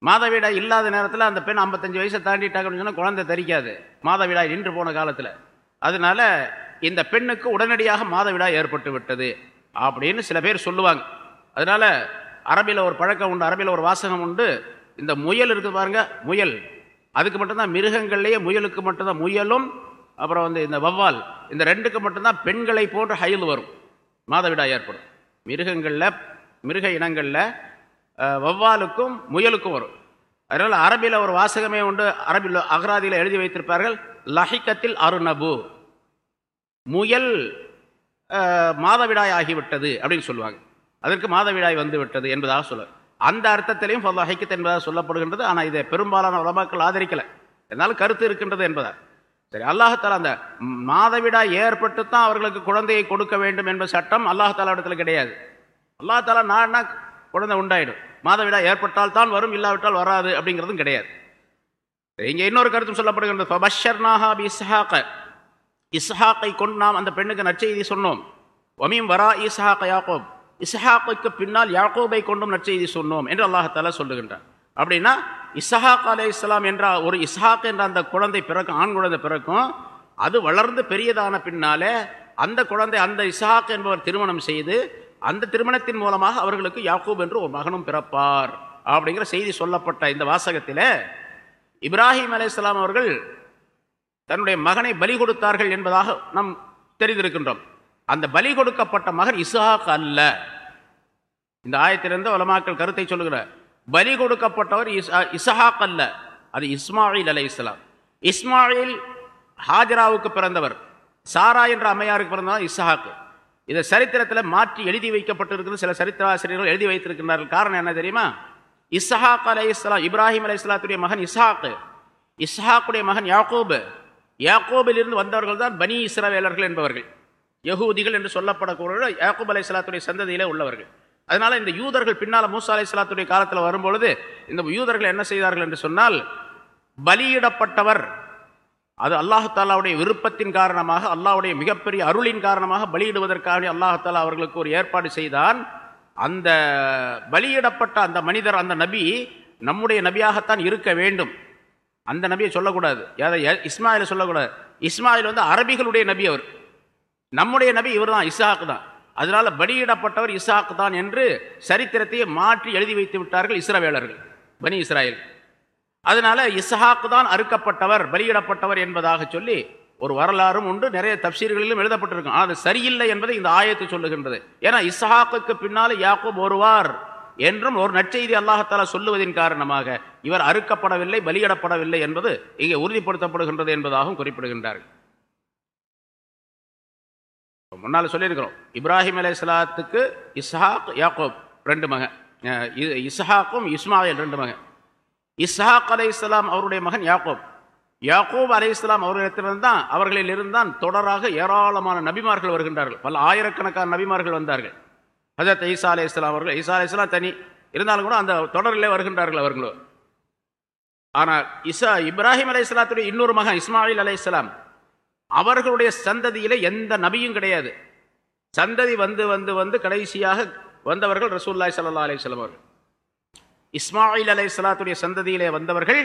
Speaker 1: மாதவிடாய் இல்லாத நேரத்தில் அந்த பெண் ஐம்பத்தஞ்சு வயசை தாண்டிட்டாங்க அப்படின்னு சொன்னால் குழந்தை தரிக்காது. மாதவிடாய் நின்று போன காலத்தில். அதனால இந்த பெண்ணுக்கு உடனடியாக மாதவிடாய் ஏற்பட்டு விட்டது அப்படின்னு சில பேர் சொல்லுவாங்க. அதனால அரபியில் ஒரு பழக்கம் உண்டு அரபியில் ஒரு வாசகம் உண்டு. இந்த முயல் இருக்குது பாருங்க முயல். அதுக்கு மட்டும்தான் மிருகங்கள்லேயே முயலுக்கு மட்டும்தான் முயலும் அப்புறம் வந்து இந்த வவ்வால். இந்த ரெண்டுக்கு மட்டும்தான் பெண்களை போன்ற ஹயில் வரும். மாதவிடாய் ஏற்படும். மிருகங்களில் மிருக இனங்களில் அஹ், வவ்வாலுக்கும் முயலுக்கும் வரும். அதனால் அரபியில் ஒரு வாசகமே உண்டு. அரபில் அகராதியில் எழுதி வைத்திருப்பார்கள் லஹிக்கத்தில் அருணபு. முயல் மாதவிடாய் ஆகிவிட்டது அப்படின்னு சொல்லுவாங்க. அதற்கு மாதவிடாய் வந்து விட்டது என்பதாக சொல்ல அந்த அர்த்தத்திலையும் ஹைக்கத் என்பதாக சொல்லப்படுகின்றது. ஆனால் இதை பெரும்பாலான உலமாக்கள் ஆதரிக்கலை. இருந்தாலும் கருத்து இருக்கின்றது என்பதால். சரி அல்லாஹால அந்த மாதவிடாய் ஏற்பட்டு தான் அவர்களுக்கு குழந்தையை கொடுக்க வேண்டும் என்ற சட்டம் அல்லாஹாலா இடத்துல கிடையாது. அல்லாஹால நான்னா குழந்தை உண்டாயிடும். மாதவிடா ஏற்பட்டால் தான் வரும் இல்லாவிட்டால் வராது அப்படிங்கிறதும் கிடையாது. இங்கே இன்னொரு கருத்தும் சொல்லப்படுகின்றது பஷர்னாஹா பி இஸ்ஹாக இஸ்ஹாக்கை கொண்டு நாம் அந்த பெண்ணுக்கு நற்செய்தி சொன்னோம். ஒமீம் வரா இஸ்ஹாக்க யாக்கோப். இஸ்ஹாக்குக்கு பின்னால் யாக்கோபை கொண்டும் நற்செய்தி சொன்னோம் என்று அல்லாஹால சொல்லுகின்றார் அப்படின்னா இஸ்ஹாக் அலே இஸ்லாம் என்ற ஒரு இஸ்ஹாக் என்ற அந்த குழந்தை பிறக்கும் ஆண் குழந்தை பிறக்கும் அது வளர்ந்து பெரியதான பின்னாலே அந்த குழந்தை அந்த இஸ்ஹாக் என்பவர் திருமணம் செய்து அந்த திருமணத்தின் மூலமாக அவர்களுக்கு யாக்கூப் என்று ஒரு மகனும் பிறப்பார் அப்படிங்கிற செய்தி சொல்லப்பட்ட இந்த வாசகத்திலே இப்ராஹிம் அலையாம் அவர்கள் தன்னுடைய மகனை பலி கொடுத்தார்கள் என்பதாக நாம் தெரிந்திருக்கின்றோம். அந்த பலி கொடுக்கப்பட்ட மகன் இசாக் அல்ல. இந்த ஆயத்திலிருந்து உலமாக்கள் கருத்தை சொல்லுகிறார். பலி கொடுக்கப்பட்டவர் இஸ்- அல்ல. அது இஸ்மாயில் அலை இஸ்லாம் இஸ்மாயில் ஹாஜிராவுக்கு பிறந்தவர். சாரா என்ற அம்மையாருக்கு பிறந்தவர் இஸ்ஹாக். இதை சரித்திரத்தில் மாற்றி எழுதி வைக்கப்பட்டிருக்கிறது. சில சரித்திராசிரியர்கள் எழுதி வைத்திருக்கிறார்கள் காரணம் என்ன தெரியுமா? இஸ்ஹாக் அலை இஸ்லாம் இப்ராஹிம் அலை இஸ்லாத்துடைய மகன் இஸ்ஹாக் இஸ்ஹாக்குடைய மகன் யாக்கோபு. யாக்கோபிலிருந்து வந்தவர்கள் தான் பனி இஸ்ரவேலர்கள் என்பவர்கள். யகூதிகள் என்று சொல்லப்படக்கூடிய யாக்கூப் அலை இஸ்லாத்துடைய சந்ததியிலே உள்ளவர்கள். அதனால இந்த யூதர்கள் பின்னால் மூசா அலை இஸ்லாத்துடைய காலத்தில் வரும்பொழுது இந்த யூதர்கள் என்ன செய்தார்கள் என்று சொன்னால் பலியிடப்பட்டவர் அது அல்லாஹாலாவுடைய விருப்பத்தின் காரணமாக அல்லாவுடைய மிகப்பெரிய அருளின் காரணமாக பலியிடுவதற்காக அல்லாஹாலா அவர்களுக்கு ஒரு ஏற்பாடு செய்தான். அந்த பலியிடப்பட்ட அந்த மனிதர் அந்த நபி நம்முடைய நபியாகத்தான் இருக்க வேண்டும். அந்த நபியை சொல்லக்கூடாது. யாரை இஸ்மாயில சொல்லக்கூடாது. இஸ்மாயில் வந்து அரபிகளுடைய நபி அவர். நம்முடைய நபி இவர் தான் இசாக் தான். அதனால பலியிடப்பட்டவர் இசாக் தான் என்று சரித்திரத்தையே மாற்றி எழுதி வைத்து விட்டார்கள் இஸ்ரவேலர்கள் பனி இஸ்ராயல். அதனால இஸ்ஹாக்கு தான் அறுக்கப்பட்டவர் பலியிடப்பட்டவர் என்பதாக சொல்லி ஒரு வரலாறும் உண்டு நிறைய தப்சீர்களிலும் எழுதப்பட்டிருக்கும். ஆனால் அது சரியில்லை என்பதை இந்த ஆயத்து சொல்லுகின்றது. ஏன்னா இஸ்ஹாக்குக்கு பின்னால் யாக்கோப் வருவார் என்றும் ஒரு நற்செய்தி அல்லாஹத்தாலா சொல்லுவதின் காரணமாக இவர் அறுக்கப்படவில்லை பலியிடப்படவில்லை என்பது இங்கே உறுதிப்படுத்தப்படுகின்றது என்பதாகவும் குறிப்பிடுகின்றார்கள். முன்னால் சொல்லியிருக்கிறோம் இப்ராஹிம் அலை இஸ்லாத்துக்கு இஸ்ஹாக் யாக்கோப் ரெண்டு மகன். அஹ் இஸ்ஹாக்கும் இஸ்மாயில் ரெண்டு மகன். இஸ்ஹாக் அலை இஸ்லாம் அவருடைய மகன் யாக்கோப். யாக்கோப் அலை இஸ்லாம் அவர்களிடத்திலிருந்து தான் அவர்களில் இருந்தான் தொடராக ஏராளமான நபிமார்கள் வருகின்றார்கள். பல ஆயிரக்கணக்கான நபிமார்கள் வந்தார்கள். ஹஜரத் ஈசா அலை இஸ்லாம் அவர்கள் ஈசா அலை இஸ்லாம் தனி. இருந்தாலும் கூட அந்த தொடரிலே வருகின்றார்கள் அவர்களோ. ஆனால் இசா இப்ராஹிம் அலை இஸ்லாத்துடைய இன்னொரு மகன் இஸ்மாயில் அலை இஸ்லாம் அவர்களுடைய சந்ததியிலே எந்த நபியும் கிடையாது. சந்ததி வந்து வந்து வந்து கடைசியாக வந்தவர்கள் ரசூல்லாய் சல்லா அலைஹிஸ்ஸலாம் அவர்கள். இஸ்மாயில் அலை சலாத்துடைய சந்ததியிலே வந்தவர்கள்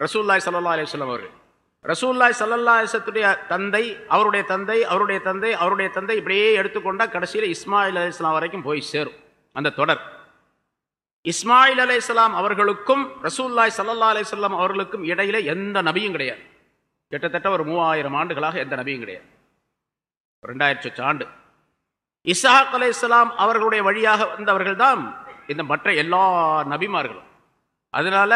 Speaker 1: ரசூல்லாய் சல்லா அலிஸ்லாம் அவர்கள். ரசூல்லாய் சல்லல்லா அலிசத்துடைய தந்தை அவருடைய தந்தை அவருடைய தந்தை அவருடைய தந்தை இப்படியே எடுத்துக்கொண்டால் கடைசியில் இஸ்மாயில் அலைஹிஸ்ஸலாம் வரைக்கும் போய் சேரும் அந்த தொடர். இஸ்மாயில் அலைஹிஸ்ஸலாம் அவர்களுக்கும் ரசூல்லாய் சல்லல்லா அலிஸ்லாம் அவர்களுக்கும் இடையில எந்த நபியும் கிடையாது. கிட்டத்தட்ட ஒரு மூவாயிரம் ஆண்டுகளாக எந்த நபியும் கிடையாது. ரெண்டாயிரத்தி ஆண்டு. இசாக் அலை இஸ்லாம் அவர்களுடைய வழியாக வந்தவர்கள் தான் இந்த மற்ற எல்லா நபிமார்களும். அதனால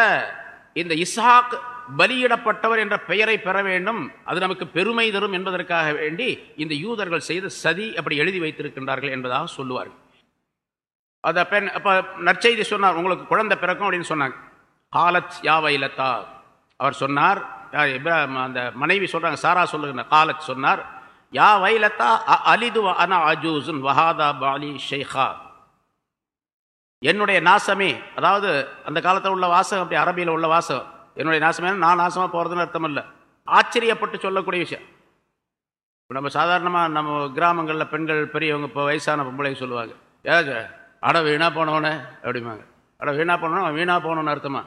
Speaker 1: இந்த இஸ்ஹாக் பலியிடப்பட்டவர் என்ற பெயரை பெற வேண்டும். அது நமக்கு பெருமை தரும் என்பதற்காக வேண்டி இந்த யூதர்கள் செய்த சதி அப்படி எழுதி வைத்திருக்கின்றார்கள் என்பதாக சொல்லுவார்கள். அதை பெண் அப்போ நற்செய்தி சொன்னார் உங்களுக்கு குழந்தை பிறக்கும் அப்படின்னு சொன்னாங்க. காலத் யாவைலத்தா அவர் சொன்னார் இப்ராஹிம் அந்த மனைவி சொல்கிறாங்க சாரா சொல்லுங்க காலத் சொன்னார் யா வைலத்தா அ- அலிது அனா அஜூசுன் வஹாதா பாலி ஷேஹா. என்னுடைய நாசமே அதாவது அந்த காலத்தில் உள்ள வாசகம் அப்படி அரபியில் உள்ள வாசகம். என்னுடைய நாசமே நான் நாசமாக போகிறதுன்னு அர்த்தம் இல்லை ஆச்சரியப்பட்டு சொல்லக்கூடிய விஷயம். இப்போ நம்ம சாதாரணமாக நம்ம கிராமங்களில் பெண்கள் பெரியவங்க இப்போ வயசான பொம்பளைங்க சொல்லுவாங்க ஏதாச்சு அட வீணாக போனவனே அப்படிம்பாங்க. அட வீணாக போனோன்னு அவன் வீணாக போனோன்னு அர்த்தமா?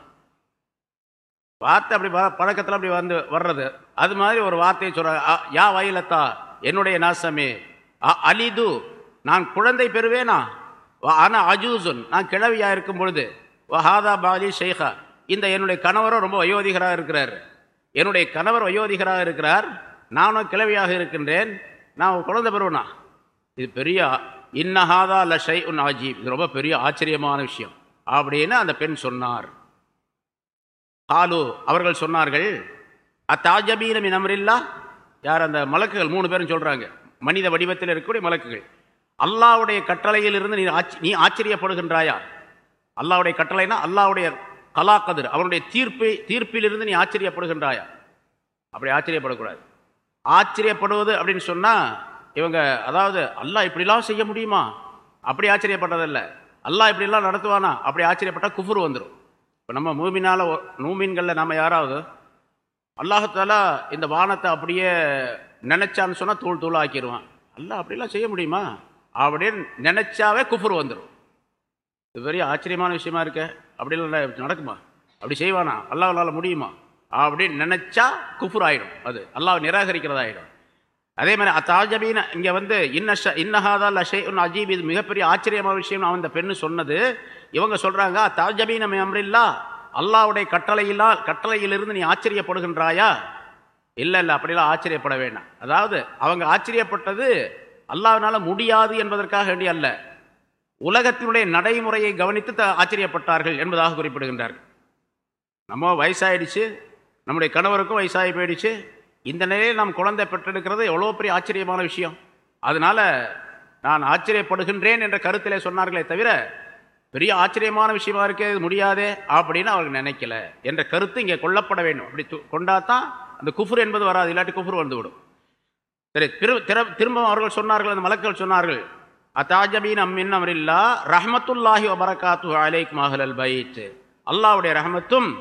Speaker 1: வார்த்தை அப்படி பழக்கத்தில் அப்படி வந்து வர்றது. அது மாதிரி ஒரு வார்த்தையை சொல்கிறாங்க யா வயலத்தா என்னுடைய நாசமே அ- அலிது நான் குழந்தை பெறுவேனா? ஆனால் அஜூசுன் நான் கிழவியாக இருக்கும் பொழுது வஹாதா பாலி ஷேகா இந்த என்னுடைய கணவரும் ரொம்ப வயோதிகராக இருக்கிறார். என்னுடைய கணவர் வயோதிகராக இருக்கிறார் நானும் கிழவியாக இருக்கின்றேன் நான் குழந்தை பெறுவனா இது பெரிய இன்னஹாதா லஷை உன் ஆஜீப் இது ரொம்ப பெரிய ஆச்சரியமான விஷயம். அப்படின்னு அந்த பெண் சொன்னார். ஹாலு அவர்கள் சொன்னார்கள் அத்தாஜபீன இனமரில்லா யார் அந்த மலக்குகள்? மூணு பேரும் சொல்கிறாங்க மனித வடிவத்தில் இருக்கக்கூடிய மலக்குகள். அல்லாவுடைய கட்டளையிலிருந்து நீ நீ ஆச்சரியப்படுகின்றாயா? அல்லாவுடைய கட்டளைனா அல்லாவுடைய கலாக்கதிர் அவனுடைய தீர்ப்பை தீர்ப்பிலிருந்து நீ ஆச்சரியப்படுகின்றாயா? அப்படி ஆச்சரியப்படக்கூடாது. ஆச்சரியப்படுவது அப்படின்னு சொன்னால் இவங்க அதாவது அல்லாஹ் இப்படிலாம் செய்ய முடியுமா? அப்படி ஆச்சரியப்பட்டதில்லை. அல்லாஹ் இப்படிலாம் நடத்துவானா? அப்படி ஆச்சரியப்பட்டால் குஃபுர் வந்துடும் இப்போ நம்ம மூமினால் நூமீன்களில் நம்ம யாராவது அல்லாஹாலா இந்த வானத்தை அப்படியே நினைச்சான்னு சொன்னால் தூள் தூள் ஆக்கிடுவான் அல்லாஹ் அப்படிலாம் செய்ய முடியுமா? அப்படின்னு நினச்சாவே குஃபுர் வந்துடும் இது பெரிய ஆச்சரியமான விஷயமா இருக்க. அப்படிலாம் நடக்குமா? அப்படி செய்வானா? அல்லாஹ்வால முடியுமா? அப்படின்னு நினச்சா குஃபுர் ஆயிடும். அது அல்லாஹ் நிராகரிக்கிறதாயிடும். அதே மாதிரி அத்தாஜபீன இங்கே வந்து இன்னஷ இன்னஹாதா அஷே உன் அஜீப் இது மிகப்பெரிய ஆச்சரியமான விஷயம் அவன் அந்த பெண்ணு சொன்னது. இவங்க சொல்கிறாங்க அத்தாஜபீன அம்ரில்லா அல்லாவுடைய கட்டளையில்லா கட்டளையிலிருந்து நீ ஆச்சரியப்படுகின்றாயா? இல்லை இல்லை அப்படிலாம் ஆச்சரியப்பட வேண்டாம். அதாவது அவங்க ஆச்சரியப்பட்டது அல்லாவினால முடியாது என்பதற்காக வேண்டி அல்ல. உலகத்தினுடைய நடைமுறையை கவனித்து த- ஆச்சரியப்பட்டார்கள் என்பதாக குறிப்பிடுகின்றார்கள் நம்ம வயசாயிடுச்சு நம்முடைய கணவருக்கும் வயசாகி போயிடுச்சு. இந்த நிலையில் நாம் குழந்தை பெற்றெடுக்கிறது எவ்வளோ பெரிய ஆச்சரியமான விஷயம். அதனால் நான் ஆச்சரியப்படுகின்றேன் என்ற கருத்திலே சொன்னார்களே தவிர பெரிய ஆச்சரியமான விஷயமா இருக்கே முடியாதே அப்படின்னு அவர்கள் நினைக்கல. என்ற கருத்து இங்கே கொல்லப்பட வேண்டும். அப்படி கொண்டாதான் அந்த குஃபுர் என்பது வராது இல்லாட்டி குஃபுர் வந்துவிடும். சரி திரு திரு- திரும்பவும் அவர்கள் சொன்னார்கள் அந்த மலக்கள் சொன்னார்கள் அத்தாஜபீன் அம்மின் அமரில்லா ரஹமத்துல்லாஹி வபரகாத்து அலைக் மஹலல் பைத். அல்லாஹ்வுடைய ரஹமத்தும்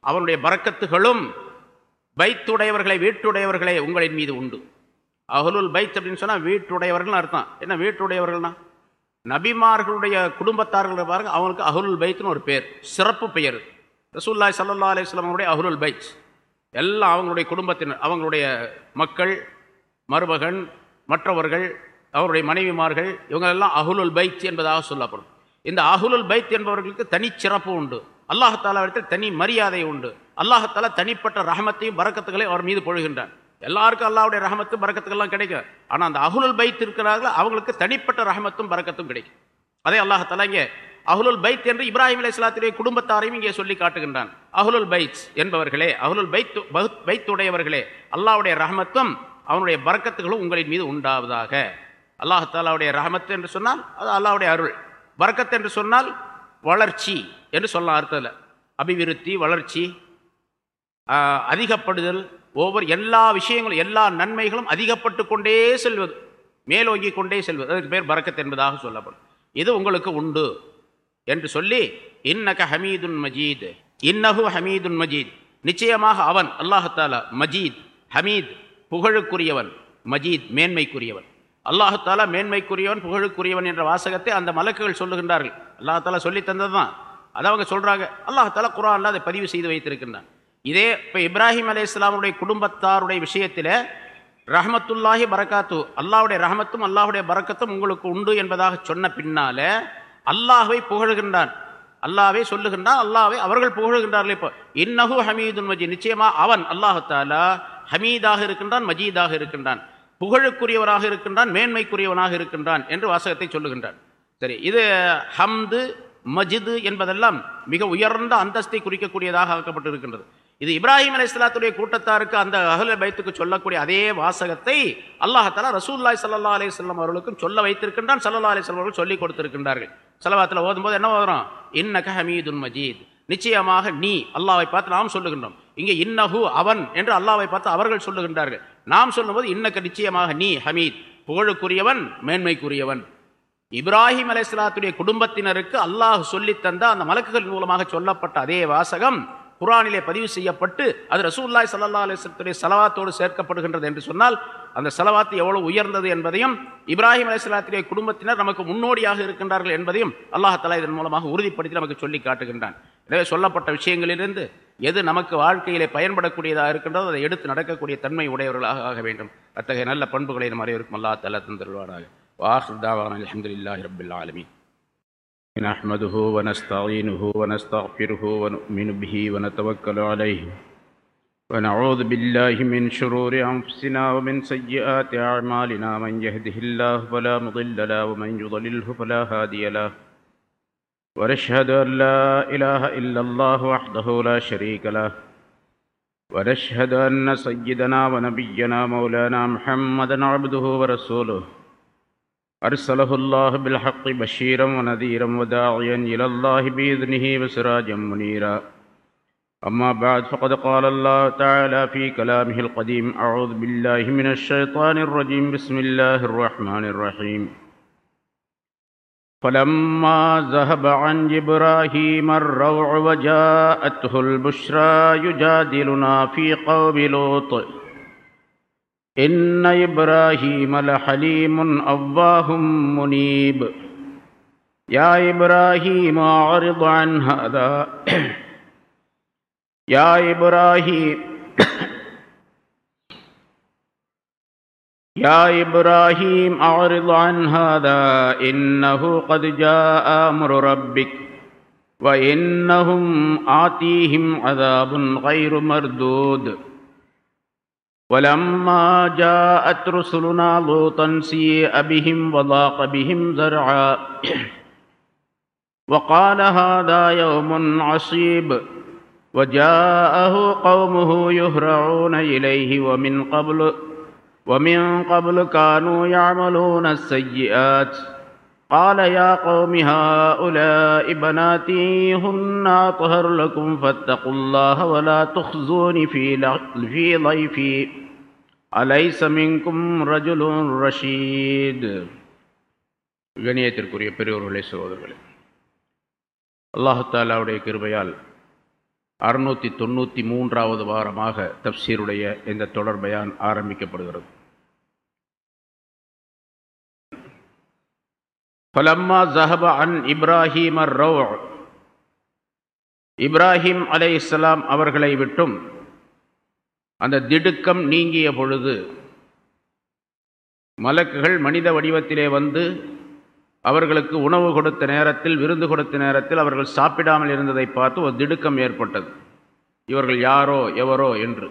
Speaker 1: அவனுடைய பரக்கத்துகளும் பைத்துடையவர்களை வீட்டுடையவர்களே உங்களின் மீது உண்டு. அஹ்லுல் பைத் அப்படின்னு சொன்னால் வீட்டுடையவர்கள் அர்த்தம். என்ன வீட்டுடையவர்கள்னா? நபிமார்களுடைய குடும்பத்தார்கள் பாருங்க அவங்களுக்கு அஹ்லுல் பைத்னு ஒரு பேர் சிறப்பு பெயர். ரசூல்லாய் சல்லா அலிஸ்லாம் அவருடைய பைத். எல்லாம் அவங்களுடைய குடும்பத்தினர் அவங்களுடைய மக்கள் மருமகன் மற்றவர்கள் அவருடைய மனைவிமார்கள் இவங்களெல்லாம் அகுலுல் பைத் என்பதாக சொல்லப்படும். இந்த அகுலுல் பைத் என்பவர்களுக்கு தனிச்சிறப்பு உண்டு. அல்லாஹாலாவிடத்தில் தனி மரியாதை உண்டு. அல்லாஹாலா தனிப்பட்ட ரஹமத்தையும் பரக்கத்துகளையும் அவர் மீது பொழுகின்றான். எல்லாருக்கும் அல்லாவுடைய ரஹமத்தும் பறக்கத்துக்கெல்லாம் கிடைக்கும். ஆனால் அந்த அகுலுல் பைத் இருக்கிறார்கள் அவங்களுக்கு தனிப்பட்ட ரஹமத்தும் பறக்கத்தும் கிடைக்கும். அதே அல்லாஹாலா இங்கே அகுலுல் பைத் என்று இப்ராஹிம் அலை இஸ்லாத்துடைய குடும்பத்தாரையும் இங்கே சொல்லி காட்டுகின்றான். அஹ்லுல் பைத் என்பவர்களே அஹ்லுல் பைத் பைத்துடையவர்களே அல்லாவுடைய ரஹமத்தும் அவனுடைய பறக்கத்துகளும் உங்களின் மீது உண்டாவதாக. அல்லாஹ் தாலாவுடைய ரஹமத் என்று சொன்னால் அது அல்லாவுடைய அருள். பரக்கத் என்று சொன்னால் வளர்ச்சி என்று சொல்லலாம் அர்த்தத்தில் அபிவிருத்தி வளர்ச்சி அதிகப்படுதல் ஒவ்வொரு எல்லா விஷயங்களும் எல்லா நன்மைகளும் அதிகப்பட்டு கொண்டே செல்வது மேலோங்கி கொண்டே செல்வது. அதுக்கு பேர் பறக்கத்து என்பதாக சொல்லப்படும். இது உங்களுக்கு உண்டு என்று சொல்லி இன்னக ஹமீதுன் மஜீத் இன்னஹு ஹமீதுன் மஜீத். நிச்சயமாக அவன் அல்லாஹாலா மஜீத் ஹமீத் புகழுக்குரியவன் மஜீத் மேன்மைக்குரியவன். அல்லாஹாலா மேன்மைக்குரியவன் புகழுக்குரியவன் என்ற வாசகத்தை அந்த மலக்குகள் சொல்லுகின்றார்கள். அல்லாஹாலா சொல்லி தந்தது தான் அதை அவங்க சொல்கிறாங்க அல்லாஹாலா குரான்ல அதை பதிவு செய்து வைத்திருக்கின்றான். இதே இப்போ இப்ராஹிம் அலை இஸ்லாமுடைய குடும்பத்தாருடைய விஷயத்தில் ரஹமத்துல்லாஹி பரக்காத்து அல்லாஹுடைய ரஹமத்தும் அல்லாஹுடைய பரக்கத்தும் உங்களுக்கு உண்டு என்பதாக சொன்ன பின்னால அல்லாஹை புகழுகின்றான். அல்லாவே சொல்லுகின்றான். அல்லாஹ்வை அவர்கள் புகழ்கின்றார்கள் இப்போ. இன்னஹு ஹமீதுன் மஜி நிச்சயமா அவன் அல்லாஹ் தாலா ஹமீதாக இருக்கின்றான் மஜீதாக இருக்கின்றான். புகழுக்குரியவராக இருக்கின்றான் மேன்மைக்குரியவனாக இருக்கின்றான் என்று வாசகத்தை சொல்லுகின்றான். சரி இது ஹம்து மஜிது என்பதெல்லாம் மிக உயர்ந்த அந்தஸ்தை குறிக்கக்கூடியதாக ஆக்கப்பட்டிருக்கின்றது. இது இப்ராஹிம் அலை இஸ்லாத்துடைய கூட்டத்தாருக்கு அந்த அகல பைத்துக்கு சொல்லக்கூடிய அதே வாசகத்தை அல்லாஹாலா ரசூல்லாய் சல்லா அலி சொல்லம் அவர்களுக்கும் சொல்ல வைத்திருக்கின்றான் சல்லா அலி அவர்கள் சொல்லிக் கொடுத்திருக்கின்றார்கள். செலவாத்தில் ஓதும்போது என்ன ஓதுறோம்? இன்னக ஹமீதுன் மஜீத். நிச்சயமாக நீ அல்லாவை பார்த்து நாம் சொல்லுகின்றோம். இங்கே இன்னஹு அவன் என்று அல்லாவை பார்த்து அவர்கள் சொல்லுகின்றார்கள். நாம் சொல்லும்போது இன்னக்க நிச்சயமாக நீ ஹமீத் புகழுக்குரியவன் மேன்மைக்குரியவன். இப்ராஹிம் அலையாத்துடைய குடும்பத்தினருக்கு அல்லாஹ் சொல்லித்தந்த அந்த மலக்குகள் மூலமாக சொல்லப்பட்ட அதே வாசகம் குரானிலே பதிவு செய்யப்பட்டு அது ரசூல்லாய் சல்லா அலிஸ்லத்துடைய சலவாத்தோடு சேர்க்கப்படுகின்றது என்று சொன்னால் அந்த ஸலவாத் எவ்வளவு உயர்ந்தது என்பதையும் இப்ராஹிம் அலைஹிஸ்ஸலாத்துடைய குடும்பத்தினர் நமக்கு முன்னோடியாக இருக்கின்றார்கள் என்பதையும் அல்லாஹ் தஆலா இதன் மூலமாக உறுதிப்படுத்தி நமக்கு சொல்லி காட்டுகின்றான் எனவே சொல்லப்பட்ட விஷயங்களிலிருந்து எது நமக்கு வாழ்க்கையிலே பயன்படக்கூடியதாக இருக்கின்றதோ அதை எடுத்து நடக்கக்கூடிய தன்மை உடையவர்களாக ஆக வேண்டும் அத்தகைய நல்ல பண்புகளை நம் அனைவருக்கும் அல்லாஹ் தஆலா தந்தருவாராக وآخر دعوانا الحمد لله رب العالمين نحمده ونستعينه ونستغفره ونؤمن به ونتوكل عليه ونعوذ بالله من شرور أنفسنا ومن سيئات أعمالنا من يهده الله فلا مضل له ومن يضلله فلا هادي له. ونشهد أن لا إله إلا الله وحده لا شريك له. ونشهد أن سيدنا ونبينا مولانا محمدا عبده ورسوله. أرسله الله بالحق بشيرا ونذيرا وداعيا إلى الله بإذنه وسراجا منيرا. أما بعد فقد قال الله تعالى في كلامه القديم أعوذ بالله من الشيطان الرجيم بسم الله الرحمن الرحيم. فلما ذهب عن إبراهيم الروع وجاءته البشرى يجادلنا في قوم لوط. إن إبراهيم لحليم أواه منيب. يا إبراهيم أعرض عن هذا. يا إبراهيم. يا إبراهيم أعرض عن هذا إنه قد جاء أمر ربك وإنهم آتيهم عذاب غير مردود. ولما جاءت رسلنا لوطا سيء بهم وضاق بهم ذرعا وقال هذا يوم عصيب. وجاءه قومه يهرعون إليه ومن قبل ومن قبل كانوا يعملون السيئات قال يا قوم هؤلاء بناتي هن أطهر لكم فاتقوا الله ولا تخزون في في ضيفي أليس منكم رجل رشيد கணியத்திற்குரிய பெரியோர்களே சகோதரர்களே அல்லாஹு தாலாவுடைய கிருபையால் அறுநூற்றி தொண்ணூற்றி மூன்றாவது வாரமாக தப்சீருடைய இந்த தொடர் பயான் ஆரம்பிக்கப்படுகிறது. ஃபலம்மா ஜஹப அன் இப்ராஹிம் அர் ரவ் இப்ராஹிம் அலை இஸ்லாம் அவர்களை விட்டும் அந்த திடுக்கம் நீங்கிய பொழுது மலக்குகள் மனித வடிவத்திலே வந்து அவர்களுக்கு உணவு கொடுத்த நேரத்தில் விருந்து கொடுத்த நேரத்தில் அவர்கள் சாப்பிடாமல் இருந்ததை பார்த்து ஒரு திடுக்கம் ஏற்பட்டது. இவர்கள் யாரோ எவரோ என்று.